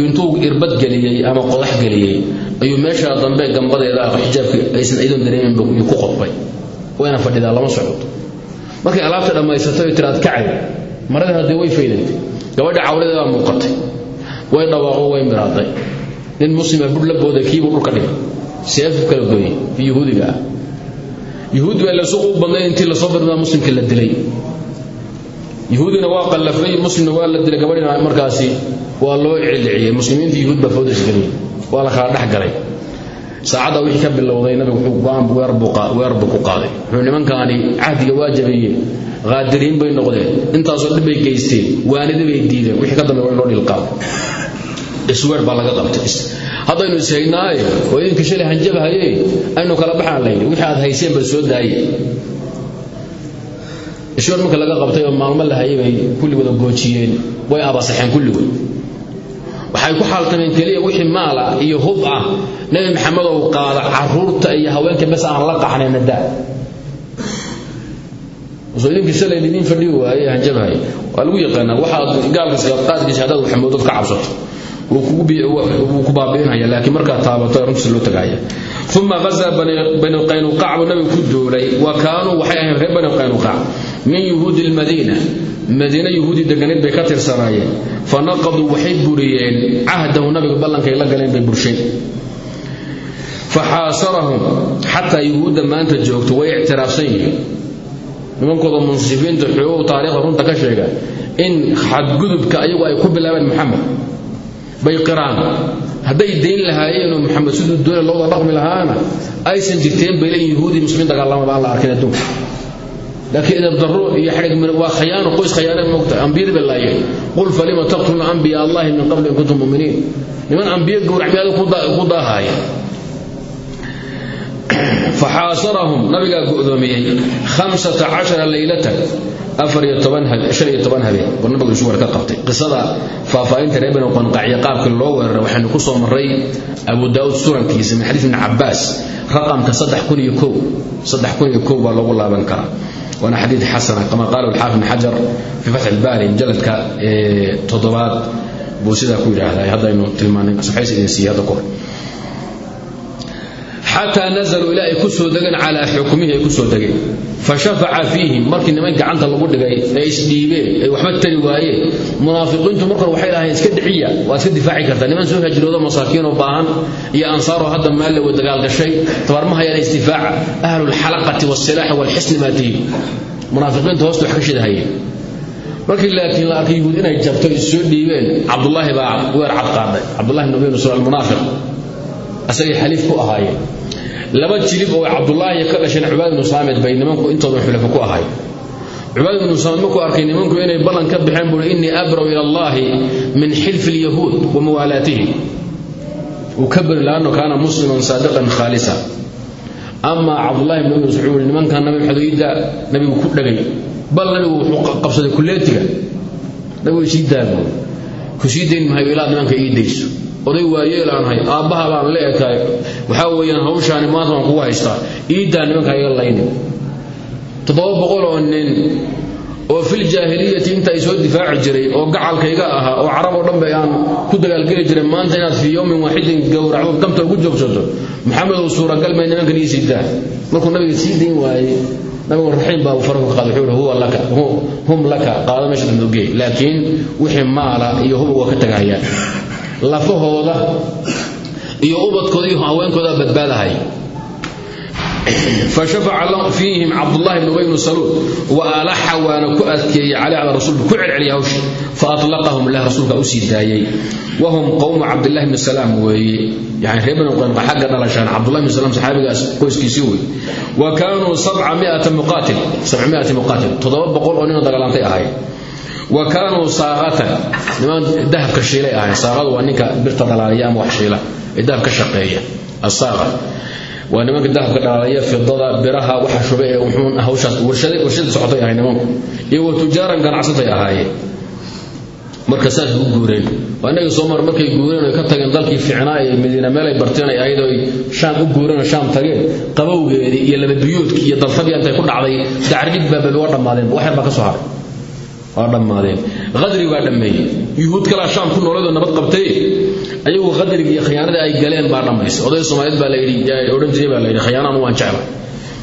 A: intuu irbad geliyey ama qodax geliyey. Ayuu meesha dambe gambadeeda ah xijaabka aysan idan dareemin buu ku qodbay. Wayna fadhidaa lama socdo markay alaabta dhammaysatay oo tiraad kacay. Maradii haddii way faydantay. Gabadha cawladeeda baa muuqatay. Way dhawaaqo way miraaday. Nin muslima bur la booday kiibuu dhulka dhigay. Seefu kala gooyey yuhuudiga ah. Yuhuudi baa la suuq u badnay intii la soo birmaa muslimkii la dilay yuhuudina waa qallafay muslimna waa la dilay gabadhina markaasi waa loo celciyey muslimiinta yuhuud baa foodas geliyey waa la kala dhex galay. Saacadda wixii ka bilowday nabigu wuxuu go'aan weer buu qaaday. Wuxuu nimankaani cahdiga waa jabeeyeen qaadiriin bay noqdeen. Intaasoo dhib bay geysteen waanidi bay diideen. Wixii ka dambe loo dhilqaabo isweer baa laga qabtay. Haddaynu ishaynaaye oo idinka shalay hanjabahaye aynu kala baxaan layidhi. Wixii aad hayseen baa soo daaye isweer marka laga qabtay oo maalmo la hayay bay kulli wada goojiyeen. Way abasaxeen kulligood waxay ku xaaltameen keliya wixii maala iyo hub ah. Nebi maxamedow qaada carruurta iyo haweenka bes aan la qaxnayna daa soo shalay idiin fadhi waaye hanjabhay waa lagu yaqaanaa waxaad gaalka qaadkiisa haddaad waxmoodad ka cabsato. Wuu ku baabi'inaya laakiin markaad taabato runtiisa loo tagaaya uma gazaa bani qaynuqac buu nabigu ku duulay. Wa kaanuu waxay ahayn reer bani qaynuqac min yuhuudi lmadiina madiina yuhuudi deganayd bay ka tirsanaayeen fa naqaduu waxay buriyeen cahdahu nabiga ballankay la galeen bay bursheen fa xataa yuhuudda maanta joogto way ictiraafsan yihiin. Nimankooda munsifiinta xoogow taariikhda runta ka sheega in xadgudubka ayagu ay ku bilaabeen maxamed bay qiraan hadday dayn lahaayeenoo maxamed siduu doona looda dhaqmi lahaana aysan jirteen bay leeyihiin yuhuudii muslimiin dagaalamaba aan la arkin adduunka laakiin idabdarro iyo xadhig waa khayaano qoys khayaanay moogta ambiyadii bay laayeen qul falima taqtuluna anbiya allahi min qabli in kuntum muminiin. Niman ambiye gowracmiyaada ku daahaaya faxaasarahum nabigaa go'doomiyey hamsata cashara leylatan qisada faahfaahinta reer banu qanqacya qaabkii loo weeraray waxaynu ku soo marray abu daa'uud surankiisa min xadiis ibni cabbaas raqamka baa loogu laaban karaa. Waana xadiid xasana kama qaala alxaafid ibn xajar fii fatxi ilbaari mujalladka toddobaad buu sidaa ku yidhaahdaa. Haddaynu tilmaanay saxays idin siiyey hadda kahor xataa nazaluu ilaa ay ku soo degeen calaa xukmihi ay ku soo degeen. Fa shafaca fiihim markii niman gacanta lagu dhigay ee isdhiibeen ay waxba tari waayeen. Munaafiqiintu markor waxay lahayn iska dhiciya waad iska difaaci kartaa niman soo hajroodo masaakiinoo baahan iyo ansaaroo hadda maalle way dagaalgashay tabarma hayaan isdifaaca ahlulxalaqati waasilaaxi waalxisni maa tihiin munaafiqiinta hoosta wax ka shidahayeen markii laakiin la arkay yuhuud inay jabto is soo dhiibeen cabdullaahi baa weer cad qaaday. Cabdullahi bn ubay ku ahaayeen laba jilib oo cabdulaahi ka dhasheen cubaad ibnu saamid bay nimanku intooda xulafo ku ahay. Cubaad ibnu saamid markuu arkay nimanku inay ballan ka baxeen buui innii abraw ila allahi min xilfi alyahuud wa muwaalaatihim uu ka beri laanno kaana musliman saadiqan khaalisa. Amaa cabdullahi ibnu ubay mascuud nimankan nabi ku dhagay bal nabigu wuxuu qabsaday kulleetiga nabigu sii daago ku sii dayn mahayo nimanka ii oday waayeelaanhay aabbaha baan la ekaay waxaa weeyaan hawshaani maanta waan kugu haystaa. Iiddaa nimanka iga layni toddoba boqol oo nin oo fil jaahiliyati inta ay soo difaaci jiray oo gacalkayga ahaa oo carab oo dhan bay aan ku dagaalgeli jiray maanta inaad fii yowmin waaxidin gowracdo gamta ugu joogsato maxamedow suuragal may nimankan ii siidaa markuu nabiga sii dayn waayey nabigu raxiim baa farku qaad wuxuu huwa laka hum laka. Qaado meesha damdogeey laakiin wixii maala iyo huba ka tagahayaan lafahooda iyo ubadkooda iyo haweenkooda badbaadahay. Fashafaca fiihim cabdullahi bn ubay bnu saluul wa alaxa waana ku adkeeyey caley cala rasuulka ku celceliyay hawshi fa atlaqahum lah rasuulka u sii daayey. Wahum qowmu cabdillahi bni salaam weeye yani reer bani qanqa xagga dhalashaan cabdullahi bni salaam saxaabigaas qoyskiisii wa kaanuu sabca miata muqaatil sabca miati muqaatil boqol oo ninoo dagaalantay ahay wa kaanuu saaqatan niman dahabka shiilay ahayn saaqadu waa ninka birta dhalaaliya ama wax shiila. Ee dahab ka shaqeeya. Asaaqa waa nimanka dahabka dhalaaliya fidada biraha waxa shubay ee wuxuun hawshaas warshada socotay ahay nimanku iyo wa ganacsatay ahaayeen marka saas u guureen. Waa inagii soo mar markay guureen ka tageen dalkii ficnaa ee madiina meelay barteen ay ahayd oy u guureen oo shaam qabowgeedii iyo lababiyuudkii iyo dalfadii intay ku dhacday dacridhig baababi waa dhammaadeen. Wax yar baa ka soo haray waa dhammaadeen. Qadri baa dhammeeyey. Yuhuud kalaa shaam ku noolaydoo nabad qabtay ayagu qadriga iyo khiyaanada ay galeen baa dhammaysay oday soomaaliyeed baa layidhi odhan jiray baa layidhi khiyaanaan waan jecla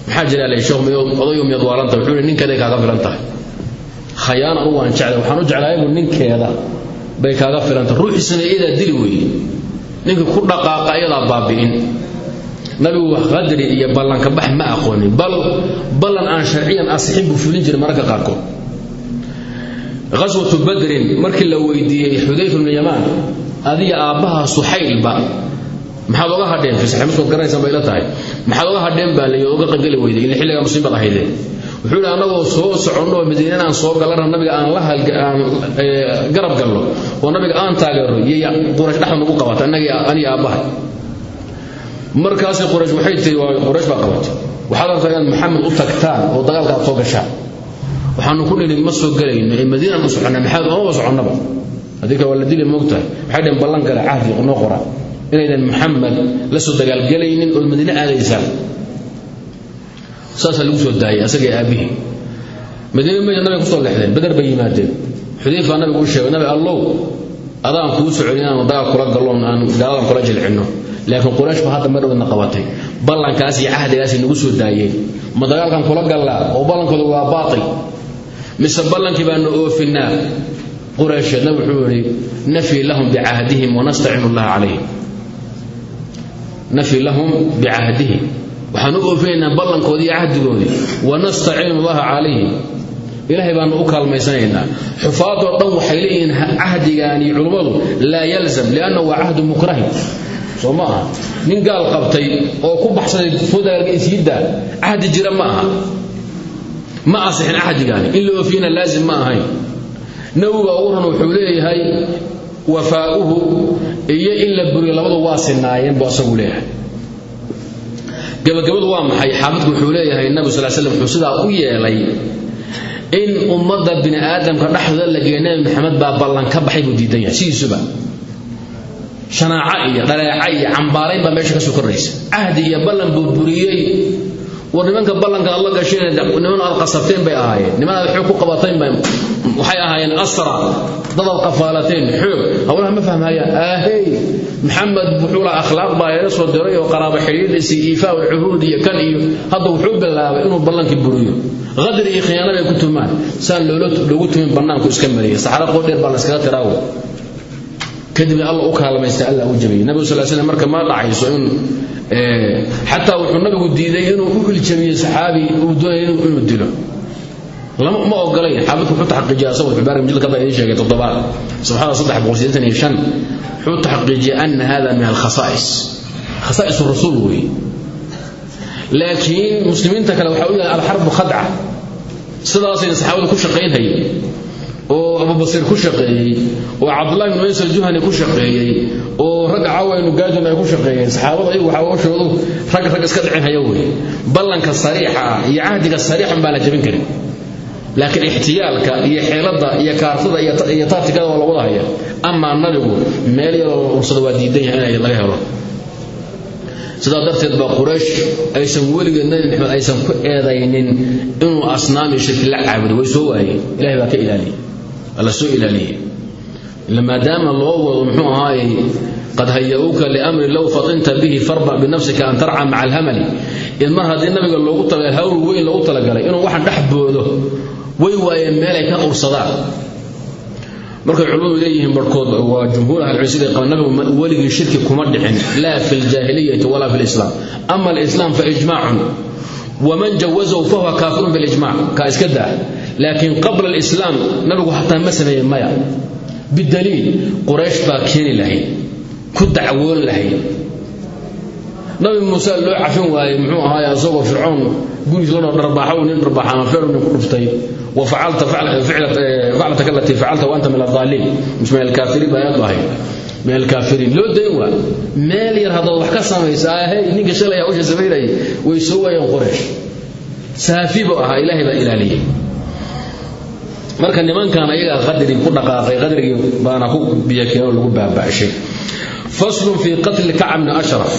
A: maxaa jira lay sheekh odayo miyad waalanta wuxuu yidhi ninkeeday kaaga filan tahay. Khayaan anu waan jeclay waxaan u jeclaayabu ninkeeda bay kaaga filantah ruuxii sameeyadaa dili weeye. Ninka ku dhaqaaqa iyadaa baabi'in. Nabigu wax qadri iyo ballanka bax ma aqoonin. Bal ballan aan sharciyan asixin buu fulin jiray mararka qaarkood qaswatu badrin markii la weydiiyey xudayfa bnu yamaan adiga aabbaha suxaylba maxaad oga hadheen fi saxiix muslim garanaysaan bay la tahay. Maxaad oga hadheen baa layi oga qangeli weyday ila xilligaa muslim baad ahaydeen. Wuxuu yidhi annagoo soo soconno oo madiinana aan soo gallarna nabiga aan la aan garab gallo oo nabiga aan taageero iyo quraysh dhexda nagu qabata aniga aabbahay. Markaasay quraysh waxay tiri waa quraysh baa qabatay. Waxaad rabtaa inaad maxamed u tagtaan oo dagaalka aad soo gashaan waxaanu ku nidhi ma soo gelayno ee madiinaan u soconnaa maxaad oomaba soconnaba? Haddii kale waa la dili moogtahay gale cahdi noo qora. Inaydan maxamed la soo dagaalgelaynin ood madiine aadaysaan. Saasaa lagu soo daayay asagii aabbihii madiine meja nabiga ku soo leexdeen badar bay yimaadeen. Xudayfa nabigu u sheegay nabi allow adaan kuu socon inaanu dagaal kula galloon aan gaaladan kula jilcinno. Laakiin quraysh ba hadda madhowdna qabatay ballankaas iyo nagu soo daayeen. Ma dagaalkan kula gallaa oo ballankooda waa baatil mise ballankii baanu oofinaa? Quraysheedna wuxuu yidhi nafii lahum bicahdihim wanastacinu allaha calayhim. Nafii lahum bicahdihim. Waxaan u oofinaynaa ballankoodii iyo cahdigoodii. Wanastacinu allaha calayhim. Ilaahay baanu u kaalmaysanaynaa. Xufaadoo dhan waxay leeyihiin cahdigan iyo culummadu laa yalzam liannahu waa cahdu mukrahin. Soo ma aha? Nin gaal qabtay oo ku baxsaday fodaalka isyiidda cahdi jira ma aha ma asixin cahdigaani in la oofiyana laazim ma ahayn. Nawiga ugu ran wuxuu leeyahay wafaa'uhu iyo in la buriyo labadu waa sinaayeen buu asagu leeyahay. Gabagabadu waa maxay? Xaafidku wuxuu leeyahay nabigu sal slam wuxuu sidaa u yeelay in ummadda bini aadamka dhexdooda la geeya nabi maxamed baa ballan ka baxay buu diidan yahay sidiisuba. Shanaaco iyo dhaleeca iyo cambaarayn baa meesha ka soo korraysa cahdi iyo ballan buu buriyey war nimanka ballanka alla gasheen niman aad qasabteen bay ahaayeen. Niman aad xoog ku qabateen bay waxay ahaayeen asra dadaad qafaalateen xoog. Hawlaha ma fahmhayaan aahey maxamed wuxuu laha akhlaaq baa ila soo diray oo qaraabo xidhiidhis iyo iifaa ulcuhuud iyo kan iyo hadda wuxuu bilaabay inuu ballankii buriyo qadri iyo khiyaano bay ku tumaan saan loogu tumin bannaanku iska mariyay saxaro qoodheer baa la iskaga tiraawo kadibna alla u kaalmaysta alla u jabiyey nabigu sal slam marka ma dhacayso in xataa wuxuu nabigu diiday inuu u iljabiyey saxaabi uu doonaya inuu dilo. Ma ogolayn xaafidku wuxuu taxaqiijiyay asagoo xibaarka mujilka hadda idiin sheegay toddobaad. Sabxada saddex boqol siddeetan iyo shan. Wuxuu taxaqiijiyay ana hada min alkhasaa'is. Khasaa'is rasuul weeye laakiin muslimiinta kale waxaa u yahay alxarbu khadca sidaasayna saxaabadu ku shaqaynhayeen oo abubasiir ku shaqeeyey oo cabdullahi bin maysal juhani ku shaqeeyey oo ragga cawaynu gaajun ay ku shaqeeyeen saxaabada iyagu waxaa hooshoodu rag rag iska dhicin haya wey sariixa iyo cahdiga sariixan baa la jabin karin. Laakiin ixtiyaalka iyo xeelada iyo kaartada iyo taatikada waa lagu haya amaa nabigu meel yaroo ursada waa diidan yahay in laga helo. Sidaa darteed baa quraysh aysan weligeed nabi maxamed aysan ku eedaynin inuu asnaam iyo shirki la caabudo way soo waayeen. Ilahay baa ka ilaaliyey alla soo ilaaliyey maadaama loo wado muxuu ahaayey qad hayauuka liamri low fatinta bihi farba binafsika an tarca maca alhamali. In mar haddii nabiga loogu talagalay hawl weyn loogu talagalay inuu waxaan dhex way waayeen meelay ka ursadaan. Markay culimmadu leeyihiin barhkood waa jumhuur ahlcilm qaba nabigu weligii shirki kuma dhicin laa fi ljaahiliyati walaa fi lislaam ama alislaam fa ijmaacun waman jawazahu fahuwa kaafirun bilijmac kaa iska daa laakiin qabla alislaam nabigu xataa ma sameeye maya. Bidaliil quraysh baa keeni lahayd ku dacwoon lahayd. Nabi muuse loo cafin waayey muxuu ahaay isagoo fircoon gurigiis loo dharbaaxo nin dharbaaxa ama feer nin ku dhuftay. Wa facalta faclataka alatii facalta wa min adaalliin mش min alkaafiriin baa aad ahayd min alkaafiriin loo dayn waa meel yar haddaad wax ka samaysa ahey ninka shalay hawsha samaynayay way soo waayeen quraysh. Saafi buu ahaa ilaahay baa ilaaliyey marka nimankan ayagaa qadrigi ku dhaqaaqay qadrigii baana ku biyakeenoo lagu baaba'shay. Faslun fii qatli kacab bni ashraf.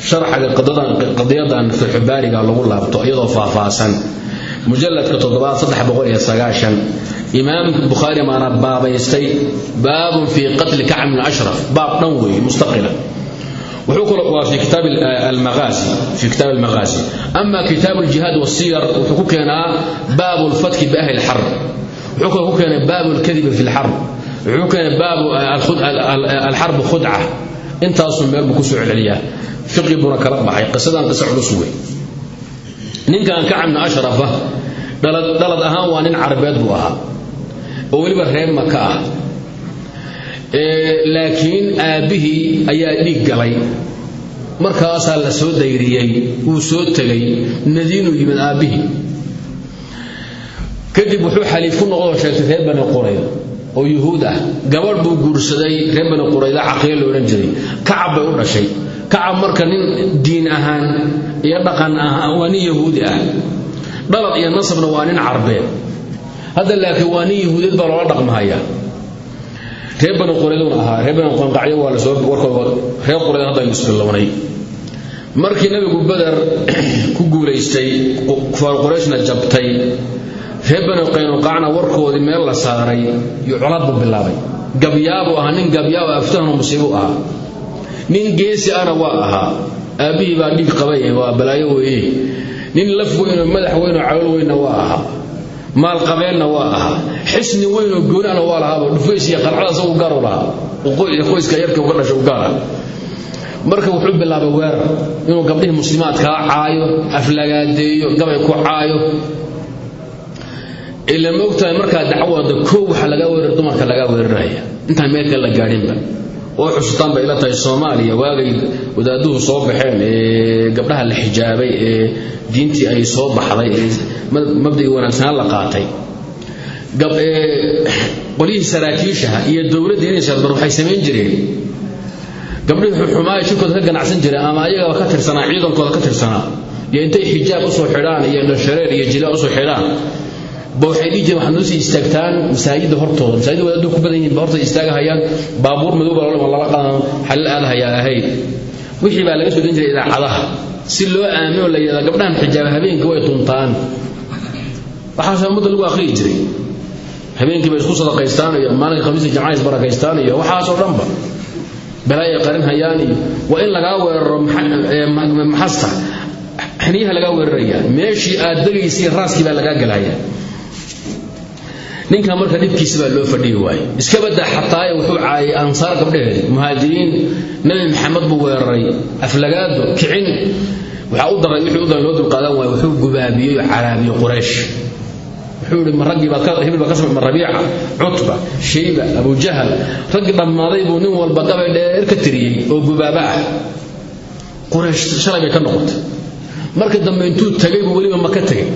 A: Sharxaga qadiyadan fixubaariga lagu laabto iyadoo faahfaahsan. Mujaladka toddobaad saddex boqol iyo sagaashan. Imaamka bukhaari maana baabaystay baabun fii ashraf. Baab dhan mustaqila wuxuu kale waa fi kitaab almaghazi fi kitaab almaghazi. Ama kitaab aljihaad wasiyar wuxuu ku keenaa baabu wuxuu ku keenay baabu lkadibi fi lxarb wuxuu keenay baabu alxarbu khudca. Intaasuu meel buu ku soo celceliyaa. Fiqi buuna kala baxay. Qisadan qiso culus wey. Ninkan kacabna ashrafa dhalad ahaan waa nin carabeed buu ahaa. Oo weliba reer maka ah. Laakiin aabbihii ayaa dhiig galay. Markaasaa la soo dayriyey wuu soo tegay nadiinuu yimid aabbihii kadib wuxuu xaliif ku noqdoo sheegtay reer bani qurayda oo yuhuud ah. Buu guursaday reer bani qurayda caqiile lo odhan jiray. Kacab bay u dhashay. Kacab marka nin diin ahaan iyo dhaqan ahaan waa nin yahuudi ah. Dhalad iyo nasabna waa nin carbeed hadda laakiin waa nin yahuudeed baa loola dhaqmahaya reer bani qurayduna ahaa. Reer bani qanqacyo waa la soo warkooda. Reer qurayd hadda aynu isbilownay markii nabigu bader ku guulaystay kufaar qurayshna jabtay reer bani qaynuqaacna warkoodii meel la saaray iyo colaad buu bilaabay gabyaabu ahaa nin gabyaabo aftahnu musiibu ahaa. Nin geesi ana waa ahaa. Aabbihii baa dhiig qabay waa balaayo weeye. Nin laf weynoo madax weynoo calool weynna waa ahaa. Maalqabeenna waa ahaa. Xisni weynoo goonana waa lahaaba dhufays iyo qalcada asagu gaaru lahaa. Qoyska yarka uga dhashay u gaara marka wuxuu bilaabay weerar inuu gabdhihii muslimaadkaa caayo aflagaadeeyo gabay ku caayo ila moogtahay markaa dacwada koow waxaa lagaa weerar dumarka lagaa weeraraya. Intaan meel kale la gaadhinba. Oo xusutaan bay ila tahay soomaaliya waagay wadaaduhu soo baxeen ee gabdhaha la xijaabay ee diintii ay soo baxday ee mabdigi wanaagsanaan la qaatay. Qolyihii saraakiishaha iyo dowladda inaysadbar waxay samayn jireen. Gabdhihii xuxumaaya jirkooda ka ganacsan jireen ama ayagaba ka tirsanaa ciidankooda ka tirsanaa iyo intay xijaab u soo xidhaan iyo indhashareer iyo jilaa u soo xidhaan ba waxay dhihi jireen waxaad noo sii istaagtaan masaajidda hortooda. Masaajidda wadaadu ku badan yihiin ba horta istaagahayaan baabuur madow baa lolama laba qadan xalil aadahayaa ahayd. Wixii baa laga soo dan jiray idaacadaha. Si loo aamino la yidhahda gabdhahan xijaaba habeenkii way tuntaan. Waxaas ummadda lagu akhriyi jiray. Habeenkii bay isku sadaqaystaan iyo maalinka khamiista jamcaha isbarakaystaan iyo waxaasoo dhanba. Balaaya qarin hayaan iyo waa in lagaa weeraro maxasta. Xiniyaha lagaa weeraraya. Meeshii aad degaysay raaskii baa lagaa gelaya ninka marka dhibkiisi baa loo fadhiyi waaye. Iska badda xataaye wuxuu caayay ansaar gabdhaheedi muhaajiriin nabi maxamed buu weeraray aflagaado kicin. Waxaa u daray wixii u daray loo dulqaadan waaye wuxuu gubaabiyey oo caraabiyey quraysh. Wuxuu yidhi ma raggii baad ka hibil baad ka samay ma rabiica cutba shayba abu jahal raggii dhammaaday buu nin walba gabay dheer ka tiriyey oo gubaaba ah. Quraysh shalay bay ka noqotay. Marka dambe intuu tagay buu weliba ma ka tegay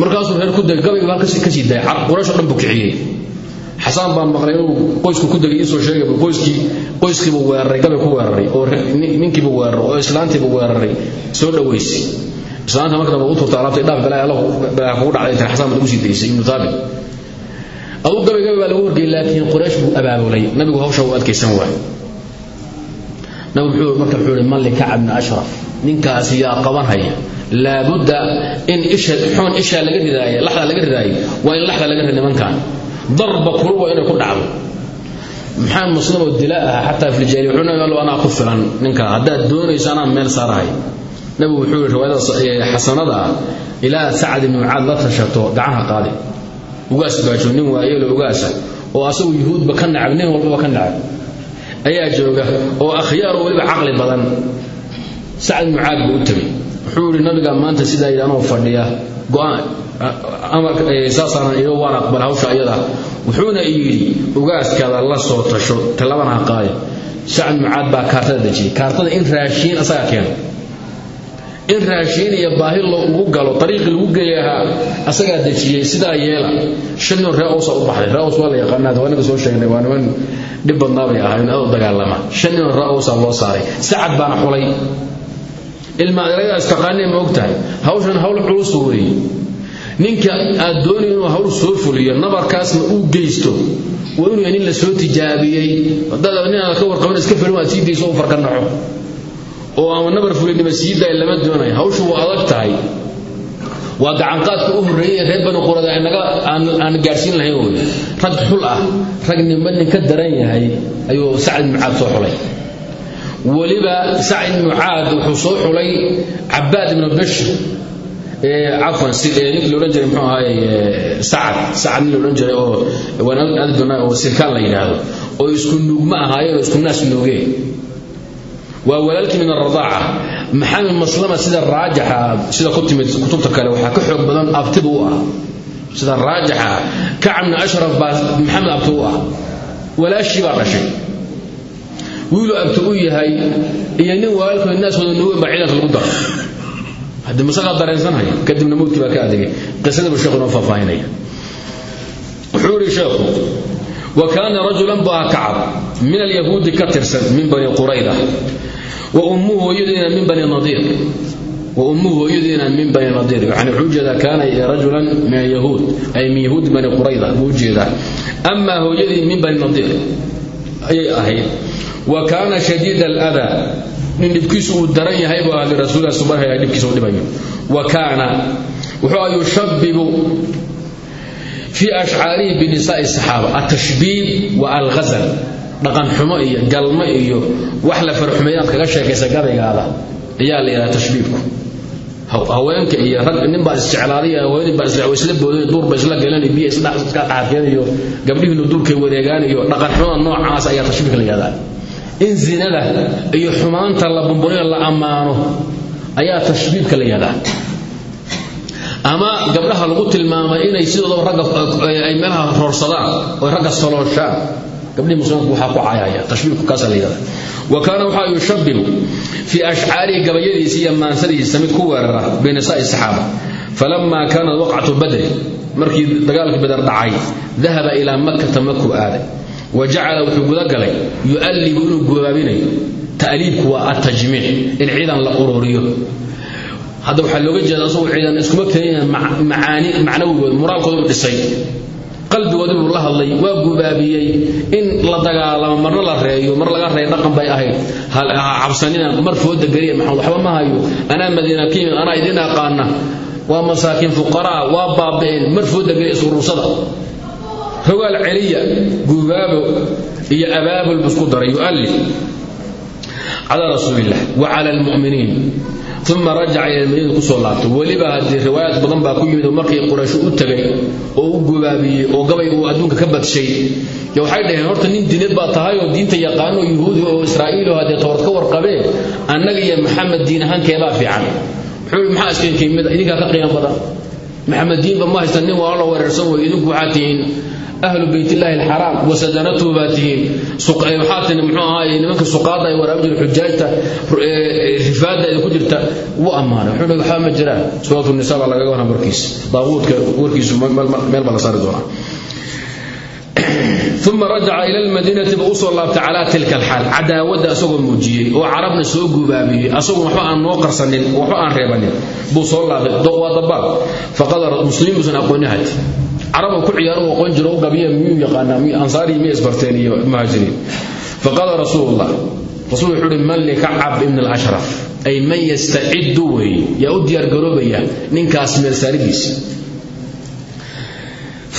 A: markaasuu reer ku degay gabayga baa ka sii daayay. Qurayshoo dhan buu kiciyey. Xasaan baan maqlay inuu qoysku ku degay isoo sheegay qoyskii qoyskiibuu weeraray gabay ku weeraray oo ninkiibuu weeraray oo islaantiibuu weeraray. Soo dhaweysay. Islaanta marka dambe u turta alaabtay dhaaf balaa allah balaa kugu dhacday tan xasaan baad ugu sii daysay ibnu thaabit. Aduu gabay gabay baa lagu horgeyay laakiin quraysh buu abaabulay. Nabigu hawsha uu adkaysan waay nabigu muxuu marka wuxuu yihi man likacab bni ashraf ninkaasi yaa qabanhaya laabudda in xoon ishaa laga ridaayo laxda laga ridaayo waa in laxda laga rid nimankan darba kulu waa inay ku dhacdo. Maxaa muslim oo dila ah xataa filjaali wuxuu nabi allo ku filan ninka haddaad doonayso meel saarahay. Nabigu wuxuu yihi riwaayada xasanada ah ilaa sacad ibni la tashato gacanha qaadi ugaas baajo nin waayeelo ugaasa oo asagu yuhuudba ka nacab nin ka nacab ayaa jooga oo akhyaar oo weliba caqli badan. Sacad ibni mucaad buu u wuxuu yihi nabiga maanta sidaa yidhi anoo fadhiya. Go'aan saasaanan iga waan aqbal hawsha ayada. Wuxuuna yidhi ugaaskaada la soo tasho talabana ha qaadi sacad mucaad baa kaartada dejiyey. Kaartada in raashiin asagaa keeno in raashiin iyo baahi lagu galo ariiqii lagu geli lahaa asagaa dejiyey sidaa yeela. Shan nin ree owsa u baxday. Ree ows waa la yaqaanaa waa naga soo sheegnay waa niman dhib badnaa bay ahayn aad u dagaalama. Shan nin ree owsa loo saaray. Sacad baana xulay ilma erayadaas taqaanee ma og tahay hawshan hawl culus weeye ninka aad doonay inuu hawl soo fuliyo nabarkaasna uu geysto waa inuu nin la soo tijaabiyey. Haddaad nin aad ka warqaban iska filin aad sii dayso u oo ama nabar fulinima sii daay lama doonayo hawshu waa adag tahay. Waa gacanqaadka u horreeyay reer bani qurada aan gaadhsiin lahayn wey rag xul ah. Rag ninba nin ka daran yahay ayuu sacad mucaad soo xulay weliba sacid mucaad wuxuu soo xulay cabaad ibnu bishr cafwan ninkii la odhan jiray muxuu ahaay sacad. Sacad nin la odhan jiray oo waan aadi doonaa oo sirkaan la yidhaahdo. Oo isku nuugma ahaayeen oo isku naas nuugeen. Waa walaalkii min aradaaca maxamed maslama sida raajaxa sida ku timid kutubta kale waxaa ka wiiluu abti u yahay iyo nin waalidkood naaskooda nuuga baciidaas lagu daro haddii masagaa dareensanhaya kadibna mawdkii baa ka adegay qisadiibu sheekhu inoo faahfaahinaya. Sheekhu wa kaana rajulan bu ah min alyahuudi ka min bani qurayda. Wa ummuhu hooyadiina min bani nadiir. Waummuhu hooyadiina min bani nadiir. Yani wuxuu u jeedaa rajulan min alyahuud. Ay min yahuudi bani qurayda buu u jeedaa amaa hooyadii min bani nadiir. Ayay ahayd wa kaana shadiid aldaa nin dhibkiisu uu daran yahay buu aali rasuullah subhanahu dhibkiisa u dhibayo. Wa kaana wuxuu yushabbibu fii ashcaarihi binisaa'i saxaaba altashbiib wa alghazal. Dhaqanxumo iyo galmo iyo wax la farxumeeya kaga sheekaysa gadaygaada ayaa la yidhaha tashbiibku. Haweenka iyo rag ninbaa isjeclaaday haweenibaa isla booday duurba isla galan biyo isdhaafiyan iyo gabdhihiinu duurkay wareegaan iyo dhaqanxumada noocaas ayaa tashbiibka la yidhahdaa in zinada iyo xumaanta la bumburiyo la ammaano ayaa tashbiibka la yidhahdaa ama gabdhaha lagu tilmaamay inay sidooda ragga ay meelaha roorsadaan oo ragga solooshaan gabdhii muslimiintu waxaa ku caayaya tashbiibku kaasa la yidhahda wa kaana waxaa yushabbihu fii ashcaarihi gabayadiisa iyo maansadiisa mid ku weerara binisaai saxaaba. Falamaa kaanat waqcatu badri markii dagaalkii badar dhacay dahaba ilaa makkata makuu aaday wa jacala wuxuu gudagalay yu'allibu inuu gobaabinayo ta'liibku waa atajmiic in ciidan la ururiyo hadda waxaa looga jeeda asagoo ciidan iskuma keenaya macaani macnawigooda moraalkooda dhisay. Qalbigoodii buu la hadlay waa gubaabiyey in la dagaalamo marna la reeyo mar laga reey dhaqan bay ahayd. Cabsanina mar fooda geliya maxamed waxba ma hayo. Anaa madiina ka yimid anaa idin aqaana waa masaakiin fuqaraa waa baaba'een mar fooda geliya isurursada rogaal celiya gubaabo iyo abaabul buu isku daray yu'allif. Calaa rasuulillah wa cala almu'miniin. Uma rajaca ila lmadiina ku soo laabtay. Weliba haddii riwaayaad badan baa ku yimid oo markii quraysho u tegay oo u gubaabiyey oo gabay uu adduunka ka badshay waxay dhaheen horta nin diinad baa tahay oo diinta yaqaano oo yuhuudi oo israa'iilo haddee toorad ka warqabee annaga iyo maxamed diin ahaankeebaa maxamed diinba ma haystan nin waa la weerarsan wey idinku waxaa tihiin ahlu beytillaahi alxaraam wasadanatuhu baa tihiin. Waxaa tihin muxuu ahaaye nimanka suqaada ay waraabi jira xujaajta rifaadda idinku jirta wuu ammaanay wuxuu waxba ma jiraan suuratu nisa baa lagaga warran warkiisa daaquudka warkiisu meel baa la saari doonaa uma rajaca ila lmadiinati buu u soo laabtay calaa tilka alxaal. Cadaawadda asagoo muujiyey oo carabna soo gubaabiyey asagoo waxba aan noo qarsanin waxba aan reebanin buu soo laabtay. Waa dabaal faqadara muslimiin buusan aqooni hati carab ku ciyaaro aqoon jiro u gabiya miyuu yaqaanaa? Ansaari miyay isbarteen iyo muhaajiriin? Faqala rasuulullah. Rasuul wuxuu uhi man likacab ibn al-ashraf. Ay man yastaciddu weeye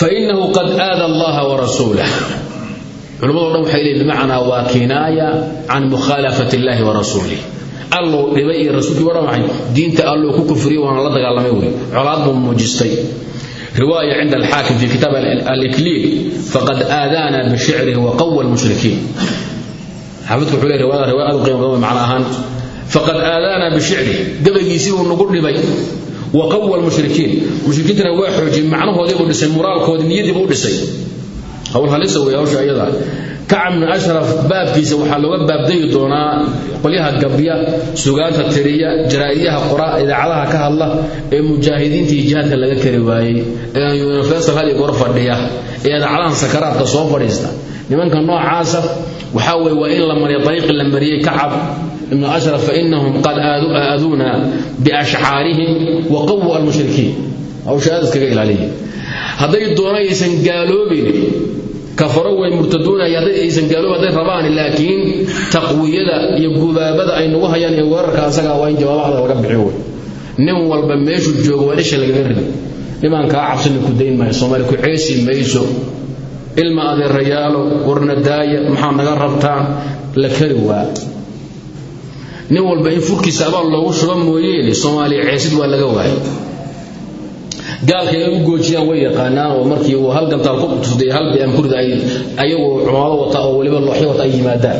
A: fainahu qad aada allaha warasuulah culamado dhan waxay leeyiin bimacnaa waa kinaaya can mukhaalafat illaahi wa rasuulih allou dhibay iyo rasuulkii waa maxay diinta allou ku kufriye waana la dagaalamay wey colaad buu muujistay. Riwaaya cinda alxaakim fi kitaab alikliil faqad aadaana bishicrihi waqawa lmushrikiin xaafidku wuxuu le riwaayada riwaaya aad u qiimo badan wey macna ahaan. Faqad aadaana bishicri gabaygiisii buu nagu dhibay wa qawa lmushrikiin mushrikiintana waa xoojiyey macnahoodiibuu dhisay muraalkoodii niyadiibu u dhisay. Hawl halisa wey hawsha ayada. Kacab ashraf baabkiisa waxaa looga baabdayi doonaa qolyaha gabya sugaanta tiriya jaraa'idyaha qora idaacadaha ka hadla ee mujaahidiinta jihaadka laga kari waayey ee influencer hadiyo goor fadhiya ee idaacadahan sakaraadka soo fadhiista. Nimanka noocaasa waxaa weye waa in la mariya dariiqi la mariyey kacab ibnu ashraf fainahum qad aaduuna biashcaarihim wa qawa almushrikiin awshaadaskaga ilaaliya hadday doona aysan gaaloobayn kafaro way murtaduunaya hadday aysan gaalooba hadday rabaan laakiin taqwiyada iyo gubaabada ay nagu hayaan ee weerarka asagaa waa in jawaabaxda laga bixi wey nin walba meeshuu joogo waa isha lagaga rido nimankaa cabsina ku dayn maayo soomaaliya ku ceesi mayso. Ilma adeerayaalo warna daaya maxaa naga rabtaan? La kari waa nin walba in furkiisa abaal loogu shuba mooyeene soomaaliya ceesid waa laga waayay. Gaalka inay u goojiyaan way yaqaanaan oo markii uu hal gantaal ku tusday hal bi'am kurida ay ayagoo cumaado wata oo weliba looxyo wata ay yimaadaan.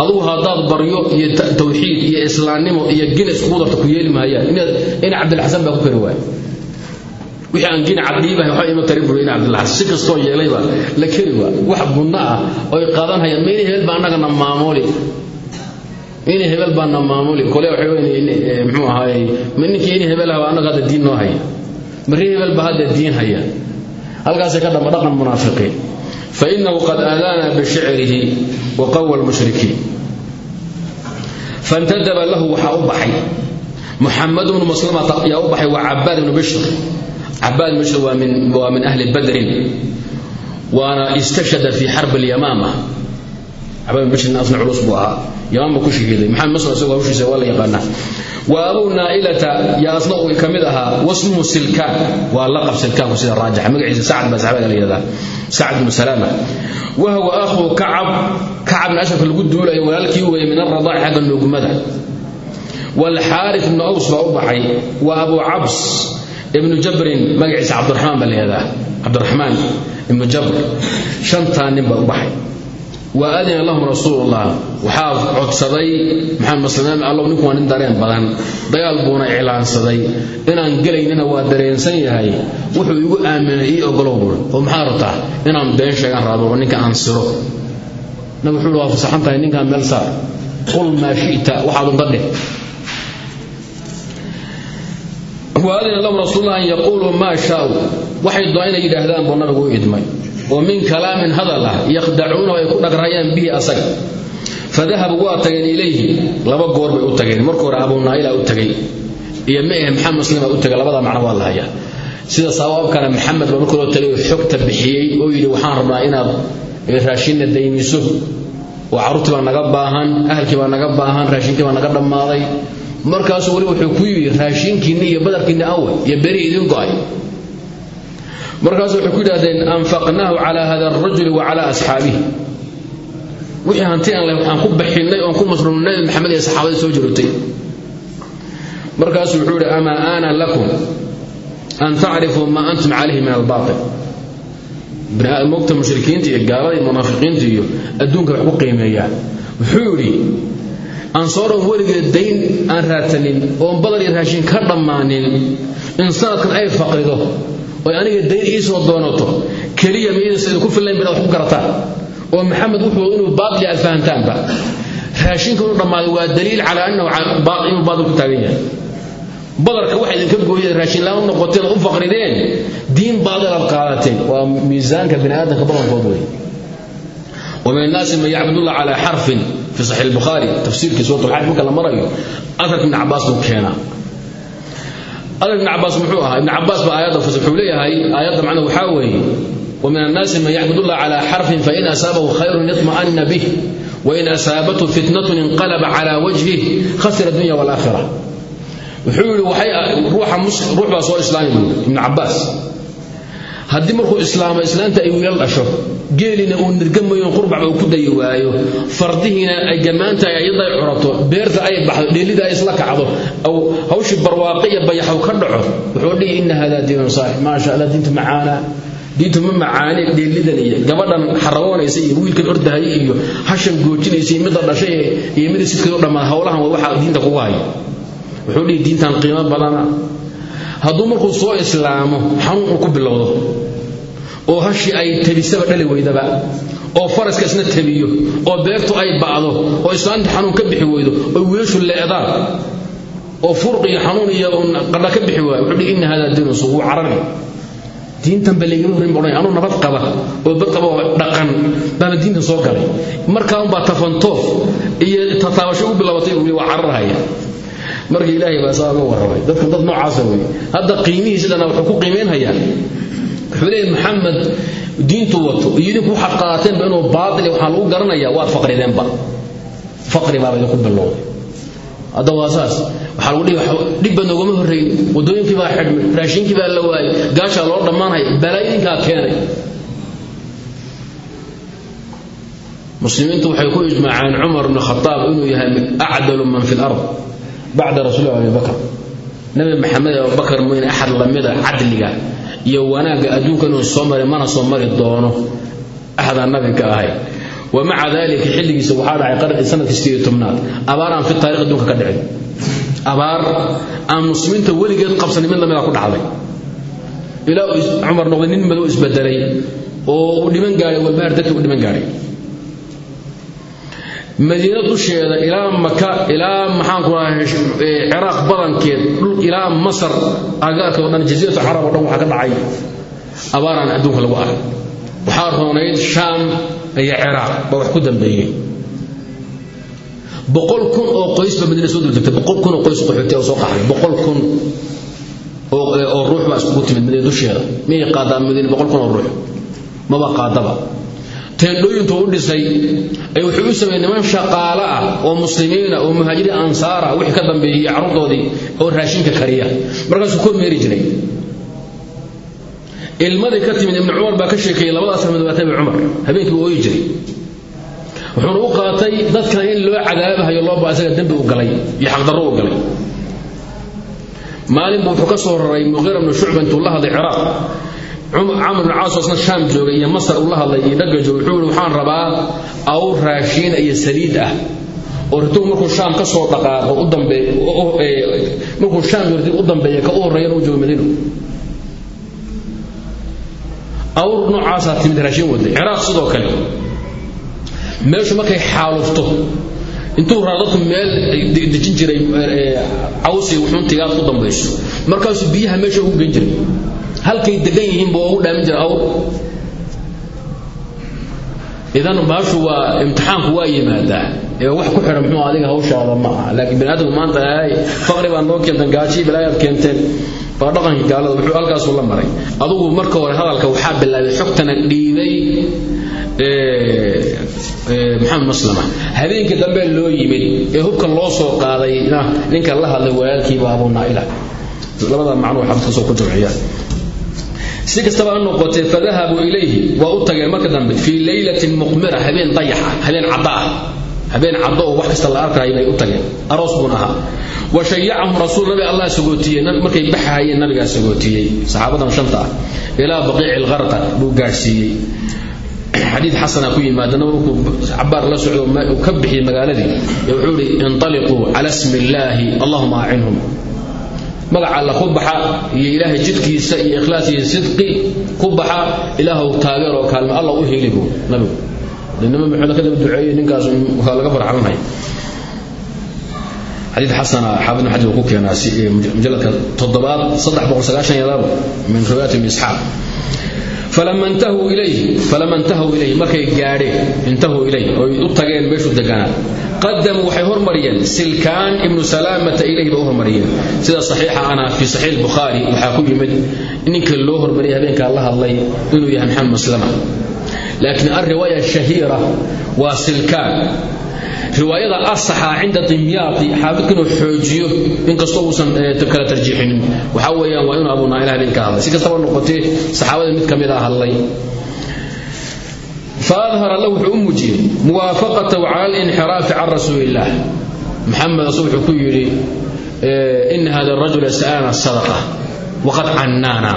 A: Adugu haddaad baryo iyo tawxiid iyo islaamnimo iyo gina iskugu darta ku yeeli maayaan in cabdilxasan baa ku kari waaya wixii aan gina cabdiibahay waxba ima tari buri in cabdilxasan si kastoo yeelayba la keri waa wax bunno ah oy qaadan hayaan mayna hebel baa annagana maamuli in hebel baana maamuli kole waamxuu eh, ahaay ma ninkii in hebel ahaba annaga hadda diin noo haya barri hebel baa hadda diin haya halkaasay ka dhamba dhaqan munaafiqiin fa qad aadaana bishicrihi wa lmushrikiin fantadaba lahu waxaa u baxay muxamad bnu maslamata yaa u baxay waa cabaad bnu bishr. Cabaad bnu bishr waa min ahli badrin. Waana istashhada fii xarbi lyamaama cabaad ibnu bishrna asna culus buu ahaa. Yamaama ku shahiiday maxamed maslam isagoo hawshiisa waa la yaqaanaa. Wa abuu naa'ilata yaa asna uu ka mid ahaa wasmuhu silkaan waa laqab silkaanku sida raajixa magaciisa sacad baa saxaabada la yidhahdaa. Sacad bnu salaama. Wahuwa akhuu kacab. Kacabna ashrafka lagu duulayo walaalkii weeye min aradaaci xagga nuugmada. Waalxaaris ibnu aws baa u baxay. Wa abuu cabs ibnu jabrin magaciisa cabdiraxmaan baa la yidhahdaa. Cabdiraxmaan ibnu jabr. Shantaa nin baa u baxay wa adina lahum rasuulullah waxaa codsaday maxamed maslamaam allow ninku waa nin dareen badan. Dagaal buuna iclaansaday. Inaan gelaynina waa dareensan yahay. Wuxuu igu aaminay ii ogolow buuri oo maxaa rabtaa? Inaan been sheegaan raabo ninka aan siro. Nabig wuxuu waa fasaxan tahay ninkaan meel saar. Qul maa shi'ta. Waxaad unta dheh waadina lahum rasuulullah an yaquuluu maa shaau waxay doon inay yidhaahdaan buu nabigu idmay oo min kalaamin hadal ah yakhdacuunahu ay ku dhagrayaan bihi asaga. Fadahabuu waa tageen ilayhi laba goor bay u tageen. Marka hore abuu naa'ila u tagay iyo meehe maxamed muslima u tagay. Labada macno waa la hayaa. Sida sawaabkana maxamed baa marka loo tagay xogta bixiyey oo yidhi waxaan rabnaa inaad raashinna daymiso oo carruurtii baa naga baahan ahalkii baa naga baahan raashinkii baa naga dhammaaday. Markaasuu weli wuxuu ku yidhi raashinkiinni iyo badarkiinni awe iyo beri idin go'ay markaasu waxay ku yidhahdeen anfaqnaahu calaa hada arajuli wa calaa asxaabihi. Wixii hanti aan leh waxaan ku bixinnay oon ku masruurnay nabi maxamed iyo saxaabadii soo jirotay markaasuu wuxuu yidhi amaa aana lakum an tacrifuu maa antum calayhi min albaatil. Mogta mushrikiinta iyo gaalada munaafiqiinta iyo adduunka wax ku qiimeeyaan wuxuu yidhi ansooran weligeed dayn aan raadsanin oon badar iyo raashin ka dhammaanin in sanadkan ay faqrido oy aniga dayn ii soo doonato keliya miyaysa idinku fillayn binaad wax ku garataan oo maxamed wuxuu inuu baatil aad fahantaanba raashinka inuu dhammaaday waa daliil calaa annahu inuu baatil ku taagan yahay badarka waxa idinka gooyeen raashin laan u noqoteen oo u faqrideen diin baadil aad qaadateen waa miisaanka bini aadamka badankood wey ومن الناس من يعبد الله على حرف في صحيح البخاري تفسير في سورة الحج ممكن لما رأيه أثر ابن عباس مكينا adag ibn cabaas muxuu ahaa. Ibn cabaas baa aayadda fus wuxuu leeyahay. Aayadda macna waxaa weeye wa min annaasi man yacbud ullah calaa xarfin fain asaabahu khayrun iطma'anna bih wain asaabathu fitnatun inqalaba calaa wajhih khasira adunya walaakhira wuxuu yidhi ruux baa soo islaami buu ibn cabaas haddii markuu islaamo islaanta ay wiilal dhasho geelina uu nirgamayo qurbac uu ku dayi waayo. Fardihiina ay gammaanta ayada ay curato beerta ay baxdo dheelida ay isla kacdo aw hawshii barwaaqe iyo bayaxow ka dhaco wuxuu dhihi inna hadaa diinun saalix maasha allah diintu macaana. Diintu ma macaane dheelidan iyo gabadhan xaragoonaysa iyo wiilkan ordahaya iyo hashan goojinaysa iyo midda dhashay iyo midda sidkeed u dhammaada howlahan waa waxaa diinta kugu haya. Wuxuu dhihi diintan qiimo badana hadduu markuu soo islaamo xanuun uu ku bilowdo. Oo hashii ay tabisaba dhali weydaba. Oo faraska isna tabiyo oo beertu ay ba'do oo islaanta xanuun ka bixi weydo. Oo wiilashu leedaan oo furq iyo xanuun iyo qadha ka bixi waayo wuxuu inna hada diinu sugu carabi diintan ba laygama horreyn baa anuu nabad qaba. Oo bad oo dhaqan. Baaba diintan soo galay. Markaa unbaa tafantoof iyo tataabasho u bilaabatay waa cararhaya marka ilaahay baa saa uga warramay. Dadka dad noocaasa wey hadda qiimihii sidana wuxuu ku qiimaynhayaa wuxuu leeyahy maxamed diintu wato. Iyo idinku waxaad inuu baatil waxaa lagu garanayaa. Waad faqrideenba faqri baaba idinku bilowday. Hadda waa saas. Waxaa lagu dhihi dhibba noogama horrayn waddooyinkii baa xidhmay raashinkii baa la waayay gaashaa loo dhammaanaya balaayinkaa keenay. Muslimiintu waxay ku ijmaaceen cumar bn khataab inuu yahay acdalu man fi lard bacda rasuuli abi bakr. Nabi maxamed ee abubakar mooyne axad lamida cadliga iyo wanaagga adduunka inuu soo mari mana soo mari doono. Axadaan nabiga ahay. Wa maca dalika xilligiisa waxaa dhacay sannadkii sideed tobnaad. Abaar aan fi taarikh adduunka ka dhicin. Abaar aan muslimiinta weligeed qabsanin mid lamida ku dhacday. Ilaa cumar noqday nin madow isbedelay oo uu dhiman madiina dusheeda ilaa maka ilaa maxaanku rahay ciraaq badankeed ilaa masar agaarka oo dhan jasiiratu carab oo dhan waxaa ka dhacay. Abaaraan adduunka lagu arag waxaa roonayd shaam iyo ciraaq baa wax ku dambeeyey. Boqol kun oo qoysba madiina soo dultagtay boqol kun oo qoys qaxooti oo soo qaxday boqol kun oo ruux baa iskugu timid madiina dusheeda. Miyay qaadaa madiina boqol kun oo ruux? Maba qaadaba teendhooyintu u dhisay ay wuxuu u sameeyey niman shaqaale ah oo muslimiina oo muhaajiriin ansaara wixii ka dambeeyey carruurtoodii oo raashinka kariya. Markaasuu kor meeri jiray. Ilmadii ka timid ibnu cumar baa ka sheekeeyey labadaas ramid waa tabi cumar. Habeenkii uu ooyi jiray. Wuxuuna u qaatay dadkan in loo cadaabahayo loo baa isaga dembi u galay iyo xaqdarro u galay. Maalin buu wuxuu ka soo raray muqiira bnu shucba intuu la hadlay ciraaq camr bn caas isna shaam joogay iyo masar uu la hadlay iyo dhagga joogay wuxuu yihi waxaan rabaa awr raashiin iyo saliid ah. Oo ritugu markuu shaam ka soo dhaqaaqo u markuu shaam u dambeeya ka u horreeyana u joogo madiino awr noocaasaa timid raashin waday. Ciraaq sidoo kale. Meeshu markay xaalufto intuu raa meel dejin jiray cawsi wuxuuntigaad ku dambayso. Markaasuu biyaha meesha ugu gen jiray halkay degan yihiinba ugu dhaamin jira idan baashu waa imtixaanku waa yimaadaa. Ee wax ku xidhan muxuu adiga hawshaada ma laakiin bani aadamku maanta ay faqri baa noo keenteen gaajii balaayaad keenteen. Waa dhaqankii gaalada wuxuu halkaasuu la maray. Adugu marka hore hadalka waxaa bilaabay xogtana dhiibay maxamed maslama. Habeenkii dambe loo yimid ee hubka loo soo qaaday ninka la hadlay walaalkiiba abuu naaila. Labada macnuu xabadkasoo ku jamciyaan si kastaba ha noqotee fadahabuu ilayhi waa u tageen marka dambe fii leylatin muqmira habeen dayax habeen cadda ah. Habeen caddo oo wax kasta la arkaayo bay u tageen. Aroos buun wa shayacahum rasuul nabi allah sagootiyey markay baxahayeen nabigaa sagootiyey. Saxaabadan shanta ah. Ilaa baqiici algharqad buu gaadhsiiyey xasana ku yimaadana markuu cabaar la socdo ka bixiyey magaaladii wuxuu ihi intaliquu cala smi illaahi allahuma magaca alla ku baxa iyo ilaahay jidkiisa iyo ikhlaas iyo sidqi ku baxa ilaahw taageeroo kaalme alla u heli buu nabigu. Nima muxuuna ka daba duceeyey ninkaas waa laga farxalanaya xadiid xasana xaafid ibn xajar uu ku keenaa mujalladka toddobaad saddex boqol sagaashan labo min riwaayat ibn isxaaq falama intahuu ilayhi markay gaadheen intahuu ilayhi oy u tageen meeshuu deganaa qadamuu waxay hormariyeen silkaan ibnu salaamata ilayhi bay u hormariyeen sida saxiixa ana fi saxiix bukhaari waxaa ku yimid ninka loo hormariyay habeenkaa la hadlay inuu yahay maxamed maslama laakiin alriwaaya shahiira waa silkaan riwaayada asaxa cinda dimyaati xaafidka inuu xoojiyo inkastoo uusan kala tarjiixinin waxaa weeyaan waa inuu abuu naaila habeen ka hadlay. Si kastaba noqotee saxaabada mid ka mid a hadlay. Faadhar alla wuxuu u muujiyey muwaafaqatahu cala alinxiraafi can rasuuli maxamed asu wuxuu ku yidhi ina hada arajula sa'alana sadaqa waqad cannaana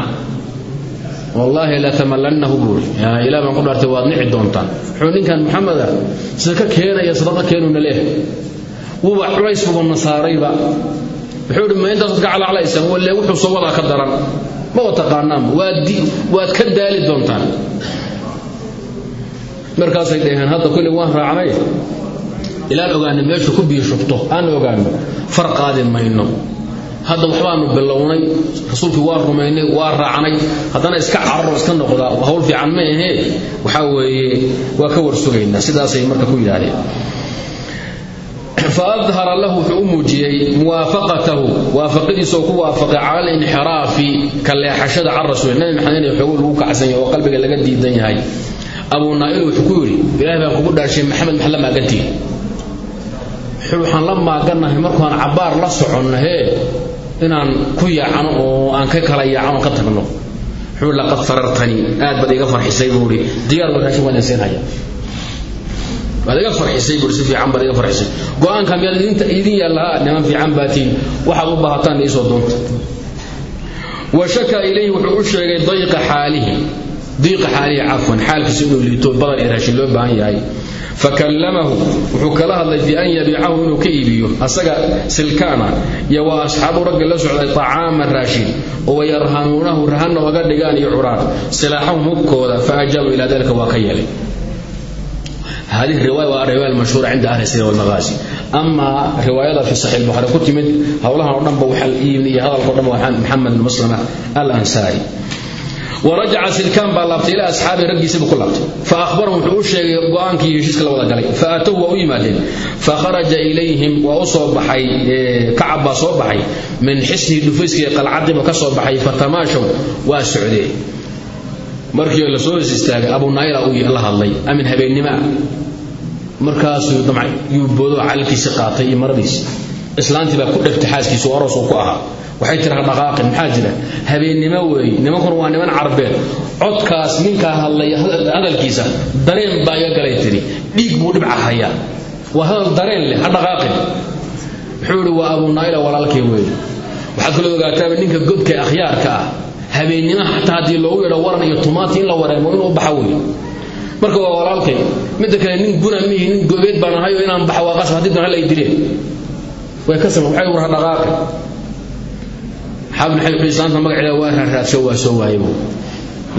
A: wallaahi latamallannahu buuri ilaah baan ku dhaartay waad nici doontaan. Wuxuu ninkan maxameda sadaka keenaya sadaqa keenuna leeh wuuba culays buba nasaarayba. Wuxuu idhi ma intaasaad ka calaclaysaan walle wuxuu soo wadaa ka daran. Ma wa taqaanaanba waad ka daali doontaan. Markaasay dhaheen hadda kulli waan raacnay. Ilaan ogaana meeshu ku biyo shubto. Aan ogaano far mayno hadda waxbaanu bilownay rasuulkii waa rumaynay waa raacnay. Haddana iska cararo iska noqdaa hawl fiican ma ahee? Waxaa weeye waa ka warsugaynaa sidaasay marka ku yidhaahdeen. Faadhara lahu wuxuu u muujiyey muwaafaqatahu. Waafaqadiisoo ku waafaqay cala alinxiraafi ka leexashada can rasuul inay xoogo lagu kacsan yahay oo qalbiga laga diidan yahay. Abuu naa'il wuxuu ku yidhi ilaahay baan kugu dhaarshay maxamed maxaad la maagantihi waxaan la maagannahay markaan cabbaar la soconno hee inaan ku yaacano oo aan ka kala yaacano ka tagno. Wuxuu laqad farartanii aad baad iga farxisay buu diyaar baa raashin haya waad iga farxisay buu si fiican baad iga farxisay. Go'aanka miyaad idin yaallaa niman fiican baatiin waxaad u baahataan iisoo doonta wa shaka ilayhi wuxuu u sheegay dayqa xaalihi diiqa xaalihi cafwan xaalkiisa inuu liito badan iyo raashin loo baahan yahay fakallamahu wuxuu kala hadlay bi an yabiicahu inuu ka iibiyo asaga silkaana iyo waa asxaabu ragga la socday طacaama raashin oo wayarhanuunahu rahanna oga dhigaan iyo curaan silaaxahum hubkooda faajaabu ilaa dalika waa ka yeelay هذه الرواية والرواية المشهورة عند أهل السيرة والمغازي أما رواية في صحيح البخاري كتمت هولها ودنبا وحل إيبني هذا القرآن وحن محمد بن مسلمة الأنصاري warajaca silkaan baa laabtay ilaa asxaabii raggiisiibu ku laabtay. Fa ahbarahum wuxuu u sheegay go'aankii heshiiska la wada galay. Fa aatow waa u yimaadeen. Fa kharaja ilayhim waa u soo baxay kacab baa soo baxay. Min xisnihi dhufayskii qalcadiiba ka soo baxay fatamaashow waa socdeen. Markii la soo his istaagay abu naayla iyo islaantii baa ku dhegtay xaaskiisu aroos uu ku ahaa. Waxay tiraha dhaqaaqin maxaa jira? Habeennimo weeye nimankuna waa niman carbeed codkaas ninkaa hadlay hadalkiisa dareen baa iga galay tiri dhiig buu dhibca hayaa. Waa hadal dareen leh ha dhaqaaqin. Wuxuu ihi waa abu naayla walaalkay weeye waxaad kaloo ogaataaba ninka godka akhyaarka ah. Habeennimo xataa haddii loogu yeedho waran iyo tumaati in la wareemo inuu baxa wey marka waa walaalkay midda kale nin guna mihi nin gobeed baan ahay inaan baxa waa qasab haddii dan hal ay dileen way ka sama waxay war dhaqaaqi xaabn xay islaanta magaceeda waa raaraadsho waa soo waayay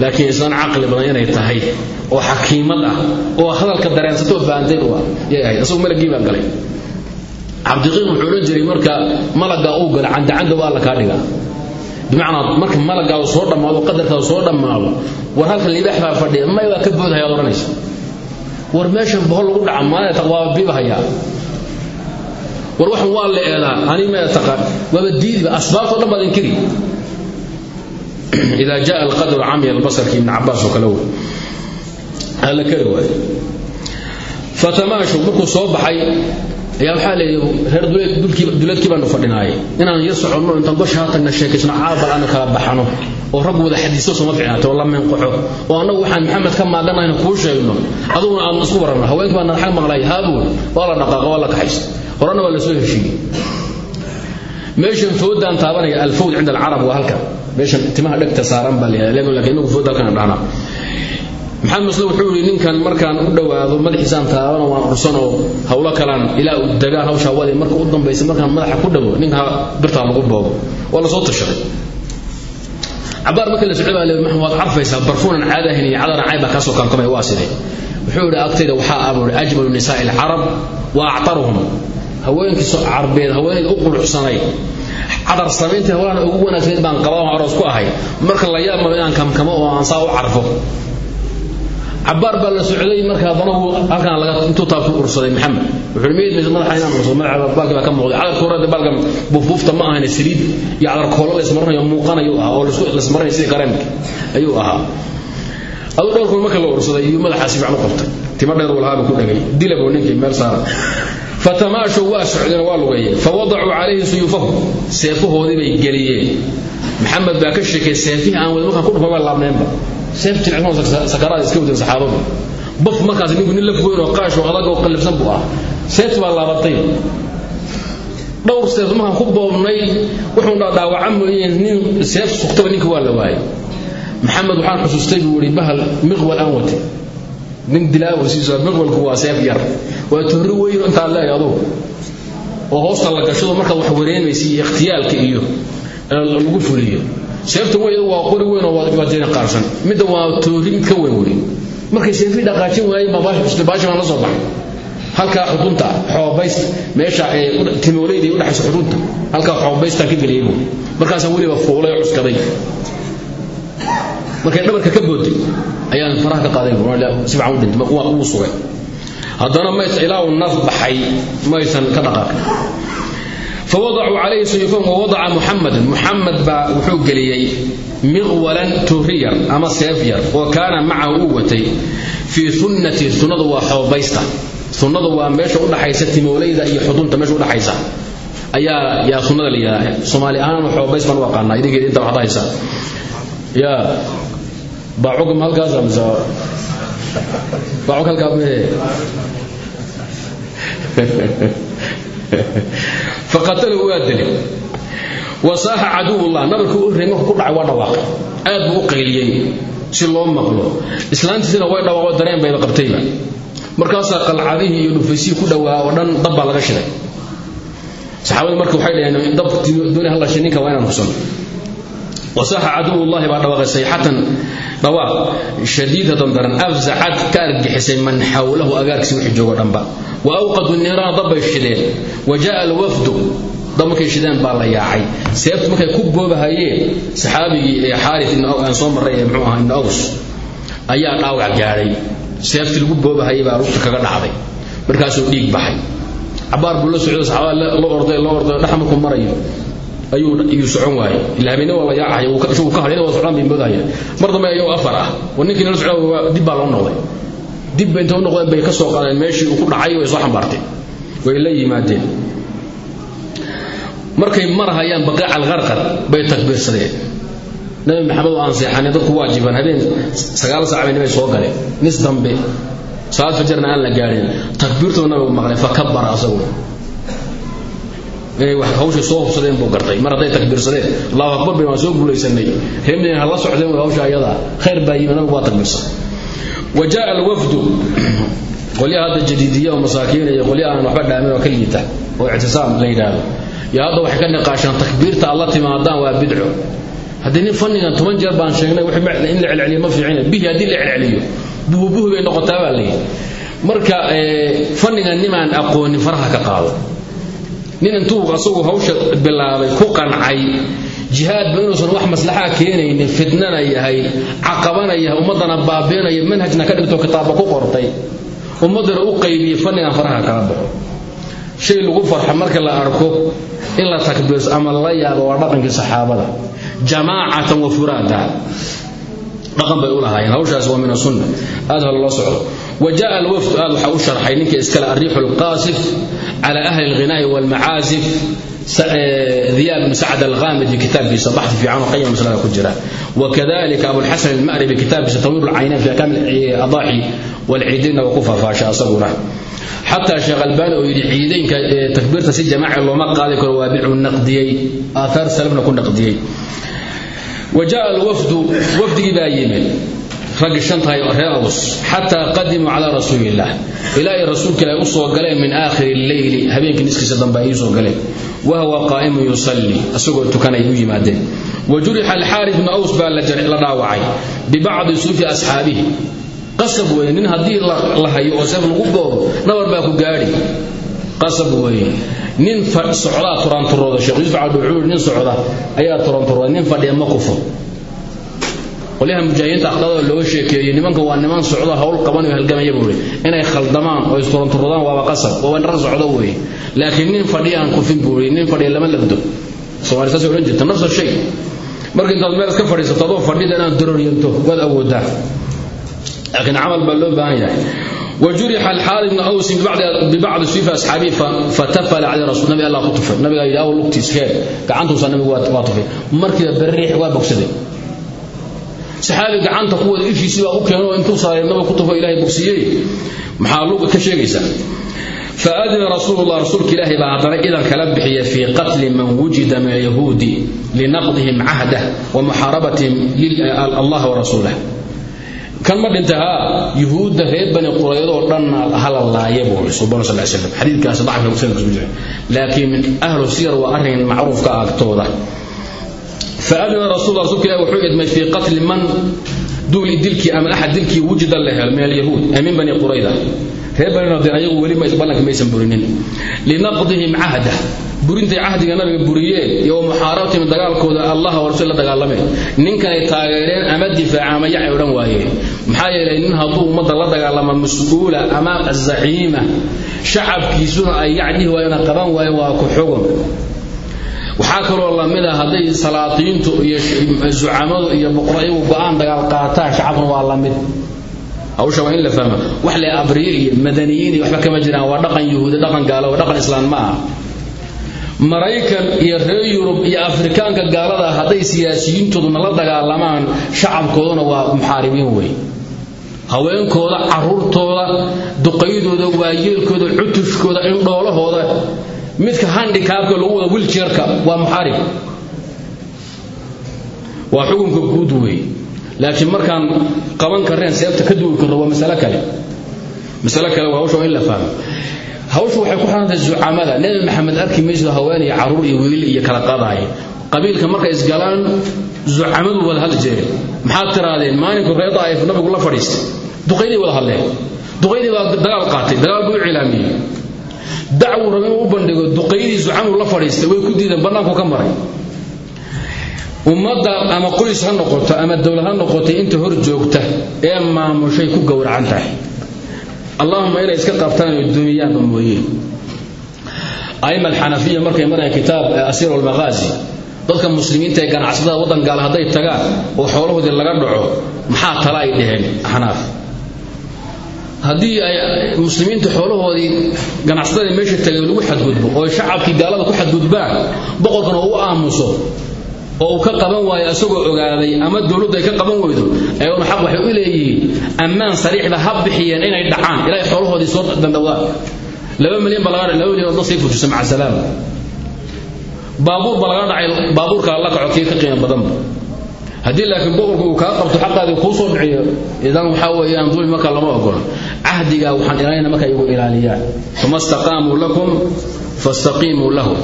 A: laakiin islaan caqli badan inay tahay oo xakiimad ah oo hadalka dareensato oo fahanteen u ah yay ahayd asagu galay. Cabdiqiin wuxuu odhan jiray marka malaga uu gala candacanda waa la kaa dhigaa. Bimacnaa marka malagaadu soo dhammaado qadarkaadu soo dhammaado war halkan libaax baa fadhiya may waa ka boodhayaad odhanaysa war meeshan bohol lagu dhaca maaleta waa biibahayaa war waxan waa la eedaa ani ma taqaan waaba diidiba asbaabtoo dhan baad inkiri ida jaa alqadru camya albasarki ibn cabaas oo kale wey alla kari waaye fatamaashu soo baxay ayaa waxaa leeyay reer duleedkii baanu fadhinaayay inaan yar soconno gosha ha tagna caabal aanu kala baxano oo rag wada xadiiso soma fiicnaato oo la meenqoxo oo annagu waxaan maxamed ka maadanayna kuu sheegno. Aduguna aadna isku waranno haweenkii baa nadaxal maqlaaya haabuun waa la dhaqaaqa waa horena waa la soo heshiiyey. Meeshan foodaan taabanaya alfawd cinda alcarab waa halkan meeshan timaha dhegta saaran baa leeyahay laakiin inagu food halkan dhahnaa maxamed muslim wuxuu yidhi ninkan markaan u dhowaado madaxiisaan taabana waan ursanoo hawlo kalaan ilaa u dagaan hawshaa wadi marka u dambaysa markaan madaxa ku dhawo ninka birtaa lagu boobo waa la soo tashaday. Cabaar marka la socday baa maxamed waad barfuunan caada ahayn iyo cadana cayb baa kaa soo kalkamay waa sidee wuxuu yidhi agtayda waxaa abuuray ajmalu nisaa'i alcarab wa actaruhum haweenkii carbeed haweenayda u quluxsanay cadar samayntii hawlaana ugu wanaagsaneed baan qabaa aroos ku ahay. Marka la yaab inaan kamkamo oo aan saa u carfo. Cabaar baa la socday marka haddana wuu laga intuu taabku ursaday maxamed. Wuxuu meed meed madaxa inaan ursado madaxa baalka baa ka muuqday. Cadar koorada baalka buufbuufta ma ahayn saliid iyo cadar koolo la ismaranayo muuqanayo ah oo la ismaranayo sidii qareemka ayuu ahaa. Adu dhowrku marka la ursaday iyo madaxaasi fiican u qabtay. Timo dheer walhaaba ku dhagay dilabo ninkii meel saara fatamaashuu waa socdeen waa lugeeyeen fawadacuu calayhi suyuufahum seefahoodii bay geliyeen. Maxamed baa ka sheekay seefihii aan wada markaan ku dhufay baa laabneenba. Seef jilicsan sakaraad iska wadeen saxaabadu. Baf markaas ninku nin laf weyn oo qaash oo adag oo qallifsan buu ah seefti baa laabatay. Dhowr seef markaan ku boobnay wuxuu dhaawaca mooyeen nin seef suktaba ninka waa la waayay maxamed waxaan xusuustay buu yidhi bahal miqwal aan wate nin dilaawo siiso miqwalku waa seef yar. Waa toori weyn intaa leeg adugu oo hoosta la gashado markaad wax wareemaysa iyo iyo lagu fuliyo. Seefta wey waa qori weyn oo waa jeena qaarsan. Midda waa toori ka weyn wey markay seefi dhaqaajin waayeen baa baashi baan la soo baxay. Halkaa xudunta xoobaysta meesha timoolayda u dhaxaysa xudunta. Halkaa xoobaystaan ka geliyay buu markaasaan weliba fuulay cuskaday markay dhabarka ka booday ayaan faraha ka qaadaynuu sugay. Haddana mays ilaahu naf baxay maysan ka dhaqaaqin. Fawadacuu calayhi sayfoon wawadaca muxamedan muxamed baa wuxuu geliyey miqwalan turiyar ama seef yar oo kaana macahu uu watay fii sunnati sunnadu waa xoobaysta sunnadu waa meesha udhaxaysa timoolayda iyo xudunta meesha udhaxaysa ayaa yaa sunnada la soomaali ahaan xoobays baan u aqaanaa inta wax dhahaysa yaa bacog halkaas mise bacog halkaa meye faqatalahu waa dilay wasaaxa caduwullah. Nabarkii u rima ku dhacay waa dhawaaqay aad buu u qayliyey si loo maqlo. Islaantiisina way dhawaaqo dareen bayba qabtayba markaasaa qalcadihii iyo dhufaysihii ku dhawaa oo dhan dab laga shiday. Saxaabadii marka waxay dhaheen dab dooni halla shininka waa inaan hubsano wasaxa caduwullahi baa dhawaaqay sayxatan dhawaaq shadiidatan daran afsacad ka argixisay man xawlahu agaarkisi wixii joogo dhanba wa awqadu niiraan dabbay shideen wa ja'a alwafdu dab markay shideen baa la yaacay seebtu markay ku goobahayeen saxaabigii ee xaaris aan soo marray ee mxuu ahaa ibnu aws ayaa dhaawac gaadhay seebtii lagu boobahayay baa rugta kaga dhacday markaasuu dhiig baxay cabaar buu la socdo marayo ayuu socon waayey. Ila habeenimo waa la yaacay uu ka hadhay waa socdaan bay moodaya mar ayuu afar ah. War ninkii nala socda dib baa loo noqday. Dib bay inta u noqdeen bay ka soo qaadeen. Meeshii uu ku dhacay way soo xambaartay. Way la yimaadeen. Markay marhayaan baqaac alqarqar bay takbiirsadeen. Nabi maxamed oo aan dadku waajiban habeen sagaal saac bay soo galeen. Nis dambe salaad fajarna aan la gaadhin takbiirtuu nabigu maqlay fa kabara asagu wax hawsha soo hubsadeen buu gartay. Mar hadday takbiirsadeen allahu akbar bay waan soo guulaysanay. Reemdeen ha socdeen hawsha ayada. Khayr baa yimi waa takbiirsan. Wa jaa alwafdu qolyaha hadda jadiidiya oo masaakiin iyo qolyaha aan waxba dhaamin oo ka oo ictisaam la yidhaahdo. Iyo hadda ka niqaashaan takbiirta alla timaadaan waa bidco. Haddii nin fannigan toban jeer baan sheegnay in la celceliyo ma fiicina bihi haddii la celceliyo buhubuhu bay noqotaa baa layidhi marka fannigan nimaan aqoonin faraha ka qaado nin intuu asagu hawsha bilaabay ku qancay jihaadba inuusan wax maslaxaa keenaynin fitnana yahay caqabana yahay ummaddana baabiinaya manhajna ka dhigto kitaabba ku qortay. Ummaddana u qaybiyey fannigan faraha kala baxo. Shay lagu farxo marka la arko in la takbiirso ama lala yaabo waa dhaqankii saxaabada. Jamaacatan wa furaada. Dhaqan bay u lahaayeen. Hawshaas waa min asunna aad ha loo socdo وجاء الوفد قال waxa u sharxay ninka iskala الريح القاصف على أهل الغناء والمعازف ذياب بن سعد الغامدي كتاب في صباح في عام قيم مسألة كجرا وكذلك أبو الحسن المأربي كتاب تطوير العينين في أكامل الأضاحي والعيدين وقفها فاشا صبره حتى شغل باله يري عيدين تكبيرته سي جماعه لو ما قال كر وابع النقديي اثار سلمنا كن نقديي وجاء الوفد وفد بايمن rag shantahay reer aws xataa qadimuu calaa rasuuli illaah ilaa ay rasuulka ilaahi u soo galeen min aakhiri lleyli habeenkii niskiisa dambe ay u soo galeen wahuwa qaa'imun yusalli asagoo tukanay u yimaadeen. Wa jurixa alxaaris bnu aws baa la dhaawacay bibacdi suufi asxaabihi. Qasab weeye nin haddii la hayo oo seef lagu boobo nabar baa ku gaadhi. Qasab weeye nin socdaa turanturooda sheekh yuusuf cabdulcuur nin socda ma kufo qolyaha mujaahidiinta akhlaaqda looga sheekeeyey nimanka waa niman socdo hawl qaban oo halgamaya buuri inay khaldamaan oo isturanturadaan waaba qasab waaba niran socdo weeye laakiin nin fadhiya aan kufin buuri nin fadhiya lama labdo soomaali saasay odhan jirta nafsa shay marka intaad meel iska fadhiisato adoo fadhida inaad daroryanto waad awoodaa. Laakiin camal baa loo baahan yahay. Wjurixa alxaal ibnu awsin bibacdi sifa asxaabii fatafala caley rasul nabi allah ku tufay. Nabigaa yidhi aw lugtiiskee gacantuusaa nabigu waa tufay. Markiiba berriix waa bogsaday saxaabi gacanta kuwada ishiisibaa u keeno intuu saareednaba ku tufo ilahay bogsiiyey maxaa luga ka sheegaysaa faadina rasuullah rasuulka ilaahay baa haddana idan kala bixiya fii qatli man wujida min alyahuudi linaqdihim cahda wa muxaarabatihim eh, allah wa rasuulah kan ma dhinta ha yuhuudda reer bani quraydoo dhanna hala buu subhanahu sallallahu alayhi wasallam xadiidkaas dhacfi muslim laakiin ahlu siyar waa arrin macruufka agtooda faadna rasul rasuulka ilah wuxuu idmay fii qatli man duuli dilkii ama axad dilkii wujida la helo min alyahuud ay min bani qurayda reer bani nadir ayagu weliba ballanka maysan burinin linaqdihim cahda burintay cahdiga nabiga buriyeen iyo muxaarabatihim dagaalkooda allah oo rasuul la dagaalameen ninkanay taageereen ama difaaceen ama yacay odhan waayeen maxaa yeelay nin hadduu ummadda la dagaalama mas'uula ama zaciima shacabkiisuna ay yacdhihi waayeen qaban waayeen waa ku waxaa kaloo la mid a hadday salaatiintu iyo zucamadu iyo boqor ayagu go'aan dagaal qaataan shacabkuna waa la mid hawsha waa in la fahma wax le abriye iyo madaniyiin waxba kama jiraan waa dhaqan yuhuudi dhaqan gaalo waa dhaqan islaan ma maraykan iyo reer yurub iyo afrikaanka gaalada hadday siyaasiyiintoodu nala dagaalamaan shacabkooduna waa muxaaribiin wey haweenkooda caruurtooda duqaydooda waayeelkooda cutushkooda indhoolahooda midka handikaabka lagu wada wiljeerka waa muxaarib waa xukunka guud wey laakiin markaan qaban kareen seebta ka duwi karno waa masalo kale. Masalo kale waa hawsha waa in hawshu waxay ku xirantahay zucamada nebi maxamed arki mayso haween iyo carruur iyo wiil iyo kala qadaaya qabiilka markay isgalaan zucamadu wada hadli jireen maxaad tiraadeen maalinku reer daa'if nabigu la fadhiistay. Duqaydii wada hadleen. Duqaydii baa dagaal qaatay dagaal buu cilaamiyey dacwuu raba inuu u bandhigo duqaydiisu camru la fadhiistay way ku diideen bannaanku ka maray. Ummadda ama qoys ha noqoto ama dowlad ha noqotay inta hor joogta ee maamushay ku gowracan tahay. Allahuma inay iska qabtaan oo dumiyaanba mooye. Aima alxanafiya markay marayaan kitaab asiir walmaqaazi dadka muslimiinta ee ganacsatada waddan gaala hadday tagaan oo xoolahoodii laga dhaco maxaa tala ay dhaheen axnaaf haddii ay muslimiinta xoolahoodii ganacsatada meesha tagay lagu xadgudbo oo shacabkii gaalada ku xadgudbaan boqorkana uu aamuso oo uu ka qaban waayo isagoo ogaaday ama dowladdu ay ka qaban weydo ayaguna xaq waxay u leeyihiin ammaan sariixda ha bixiyeen inay dhacaan ilaahay xoolahoodii soo dandhowdaan laba milyan ba laga laba milyan oo sii fujisa maca salaam. Baabuur ba laga dhacay baabuurka la kaco kii ka qiimo badanba haddii laakiin boqorku uu kaa qabto xaqaadii kuu soo dhiciyo idan waxaa weeyaan dulmi marka lama ogola cahdigaa waxaan ilaalinaa marka igu ilaaliyaan fama staqaamuu lakum fastaqiimuu lahu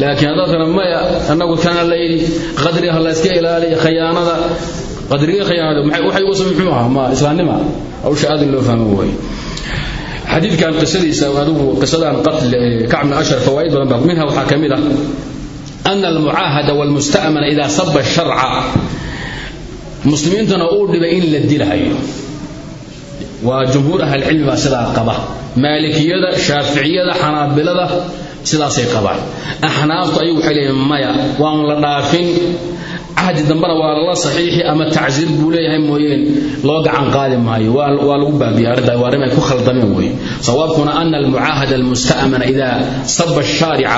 A: laakiin haddaadkana maya annagu kana la yidhi qadriga ha la iska ilaaliya khayaanada qadriga khayaanada waxay ugu samay muxuu ahaa ma islaamnima hawsha aad in loo fahmo weeye xadiidkan qisadiisa adigu qisadan qatl kacb bin ashar fawaa'id badan baa minha waxaa ka mid ah أن المعاهد والمستأمن إذا صب الشرع muslimiintuna uu dhibay in la dilahayo. Waa jumhuur ahlilcilmi baa sidaa qaba. Maalikiyada shaaficiyada xanaabilada sidaasay qabaan. Axnaaftu ayuu waxay leeyiin maya waan la dhaafin cahdi dambana waa lala saxiixi ama tacsiir buu leeyahay mooyeen. Loo gacan qaadi maayo. Waa lagu baabiya arrinta waa arrin ay ku khaldameen wey sawaabkuna ana almucaahada almusta'mana idaa saba ashaarica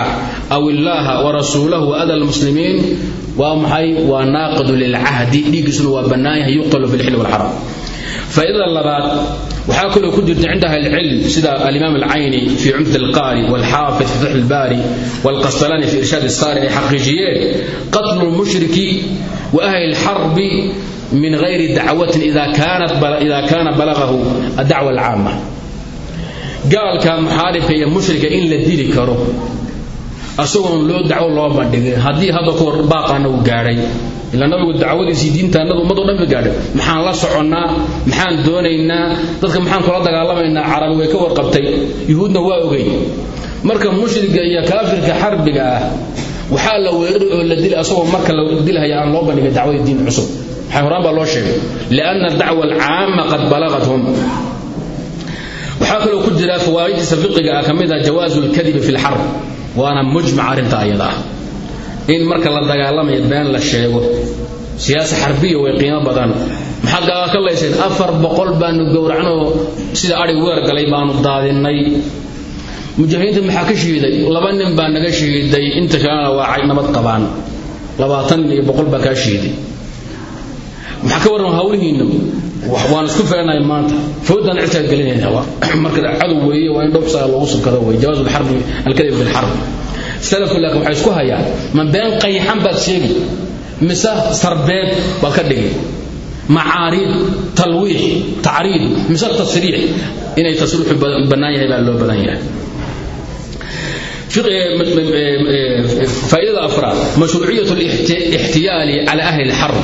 A: aw illaaha wa rasuulahu ada almuslimiin waa maxay? Waa naaqidu lilcahdi. Dhiiggiisuna waa bannaan yahay yuqtalu fi walxaram faaidada labaad waxaa kaloo ku jirta cinda ahli cilm sida alimaam alcayni fii cumd alqaari walxaafid fi fatx lbaari walqastalani fi irshaad saari ay xaqiijiyeen qatlu lmushriki wa ahli lxarbi min hayri dacwatin ida kaana balagahu adacwa alcaama gaalka muxaaribka iyo mushrika in la dili karo asagoon loo dacwo loo bandhigin haddii hadda ka hor baaqaanagu gaadhay ilaa nabigu dacwadiisii diintaannada ummado dhan ba gaadhay. Maxaan la soconnaa maxaan doonaynaa dadka maxaan kula dagaalamaynaa carabi way ka warqabtay yuhuudna waa ogey marka mushriga iyo kaafirka xarbiga ah waxaa la weerar oo la dilay asagoo marka la dilhaya aan loo bandhigin dacwadii diin cusub. Waxaa horaan baa loo sheegay? Lianna adacwa alcaama qad balagathum waxaa kaloo ku jira fawaaidtiisa fiqiga ah ka mid ah jawaasu lkadibi fi lxarb waana mujmac arrinta ayada ah. In marka la dagaalamayo been la sheego siyaasa xarbiya way qiimo badan. Maxaad gaaga ka layseen afar boqol baanu gowracnoo sida adhig weer galay baanu daadinnay. Mujaahidiinta maxaa ka shiiday? Laba nin baa naga shiiday. Inta kalena waa nabad qabaan. Labaatan iyo boqol baa kaa shiiday. Maxaa ka warran hawlihiinna waan isku firanahay maanta. Fawdan ictaad gelinayna marka cadow weeye waa in dhowr saga lagu subkado wey jawaaz alxarbi alkadib bilxarbi salafku laakiin waxay isku hayaan ma been qayxan baad sheegi mise sarbeeb baad ka dhigi macaariid talwiix tacriid mise tasriix inay tasriixu bannaan yahay baa loo badan yahay. Eh, eh, eh, faa'iidada afraad mashruuciyatu lixtiyaali cala ahli lxarb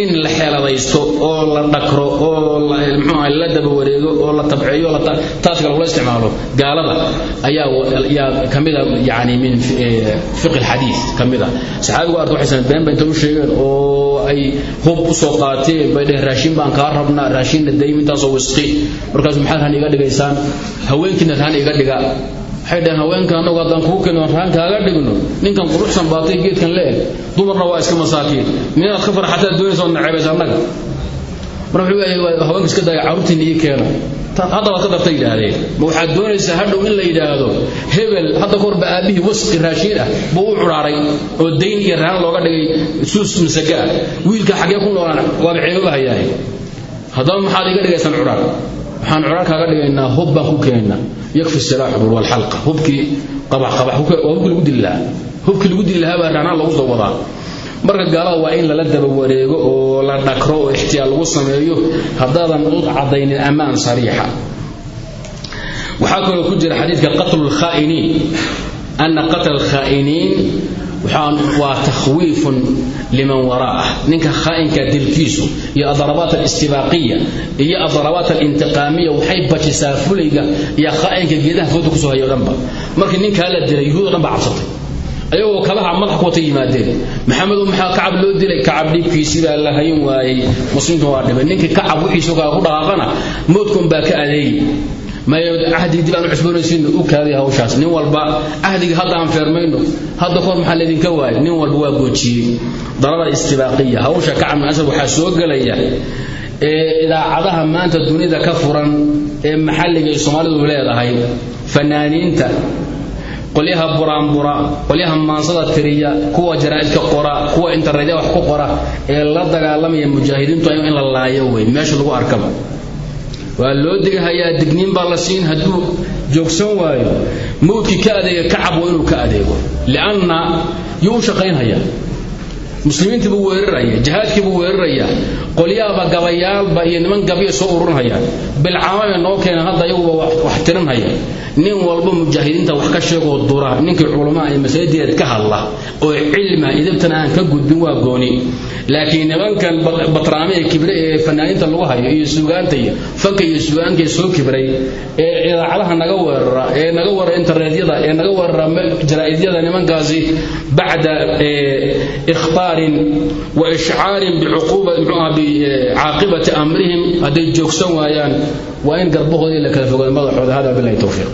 A: in la xeeladaysto oo la dhakro oo mxuaha la daba wareego oo la tabceeyo taashka lagula isticmaalo. Gaalada ayaa yaa kamida yani min fiqi lxadiid ka mid a. Saxaabigu arka waxay sameen been ba inta u sheegeen oo ay hub u soo qaateen bay dheheen raashin baan kaa rabnaa raashinna dayim intaasoo wisqi markaasu maxaad rahan iga dhigaysaan? Haweenkiina rahan iga dhiga waxay dhaheen haweenka annagu haddaan kuu raan kaaga dhigno ninkan quruxsan baatay geedkan la eg dumarna waa iska masaakiin. Minaad ka farxataad doonaysa ood naceebaysa annaga. Mar wuxuu leeyahay haweenka iska daya carruurtiina ii keena. Hadda waad ka dartay yidhaahdeen. Ma waxaad doonaysaa hadhow in la yidhaahdo hebel hadda ka horba aabbihii wasqi raashiin ah buu u cudhaaray oo dayn iyo rahan looga dhigay suus masaga ah. Wiilka xaggee ku noolaan waaba ceebaba hayaaye haddaba maxaad iga dhigaysaan cudhaar waxaan cudhaar kaaga dhigaynaa hub baan ku keenaynaa yakfi silaaxu walxalqa. Hubkii hubkii lagu dili lahaa. Hubkii lagu dili lahaa baa rahnaan lagu soo wadaa. Marka gaalada waa in lala daba wareego oo la dhakro oo ixtiyaal lagu sameeyo haddaadan u caddaynin ammaan sariixa. Waxaa kaloo ku jira xadiidka qatlu lkhaa'iniin ana qatla alkhaa'iniin waa takhwiifun liman waraa'ah ninka khaa'inka dilkiisu iyo adarabaat alistibaaqiya iyo adarabaat alintiqaamiya waxay bajisaa fulayga iyo khaa'inka geedaha fooda ku soo hayo dhanba. Markii ninkaa la dilay yuhuud o dhan ba cabsatay. Ayagoo kabaha madax ku wata yimaadeen. Maxamedow maxaa kacab loo dilay? Kacab dhibkiisii baa la hayn waayey. Muslimka waa dhibay. Ninkii kacab wixiisu kaa ku dhaqaaqana baa ka adeegi may cahdigii dib aan cusboonaysiino u kaadiy hawshaas. Nin walba cahdigii hadda aan feermayno hadda kahor maxaa laydinka waayay? Nin walba waa goojiyey. Darada istibaaqiya hawsha kacab min asad waxaa soo gelaya ee idaacadaha maanta dunida ka furan ee maxalliga ay soomaalidu leedahay fanaaniinta qolyaha buraanbura qolyaha maansada tiriya kuwa jaraa'idka qora kuwa internetka wax ku qora ee la dagaalamaya mujaahidiintu in la laayo wey meesha lagu arkaba waa loo digahayaa digniin baa la siin hadduu joogsan waayo. Mawdkii ka adeega kacab waa inuu ka adeego. Lianna yuu u shaqaynhaya muslimiintii buu weeraraya jihaadkii buu weeraraya. Qolyaaba gabayaalba iyo niman gabya soo ururinhaya bilcaamabay noo keeneen hadda iyaguba wax tirinhaya nin walba mujaahidiinta wax ka sheegoo dura ninkii culamaa ee masaajideed ka hadla oo cilma idabtana aan ka gudbin waa gooni. Laakiin nimankan batraame ee kibre ee fanaaniinta lagu hayo iyo suugaanta iyo fanka iyo suugaanka soo kibray ee idaacadaha naga weerara ee naga weerara internetyada ee naga weerara jaraa'idyada nimankaasi bacda ikhtaarin wa ishcaarin bicuquuba muxuuaha bicaaqibati amrihim hadday joogsan waayaan waa in garbahoodii la kala fogaado madaxooda hada bilahi towfiiq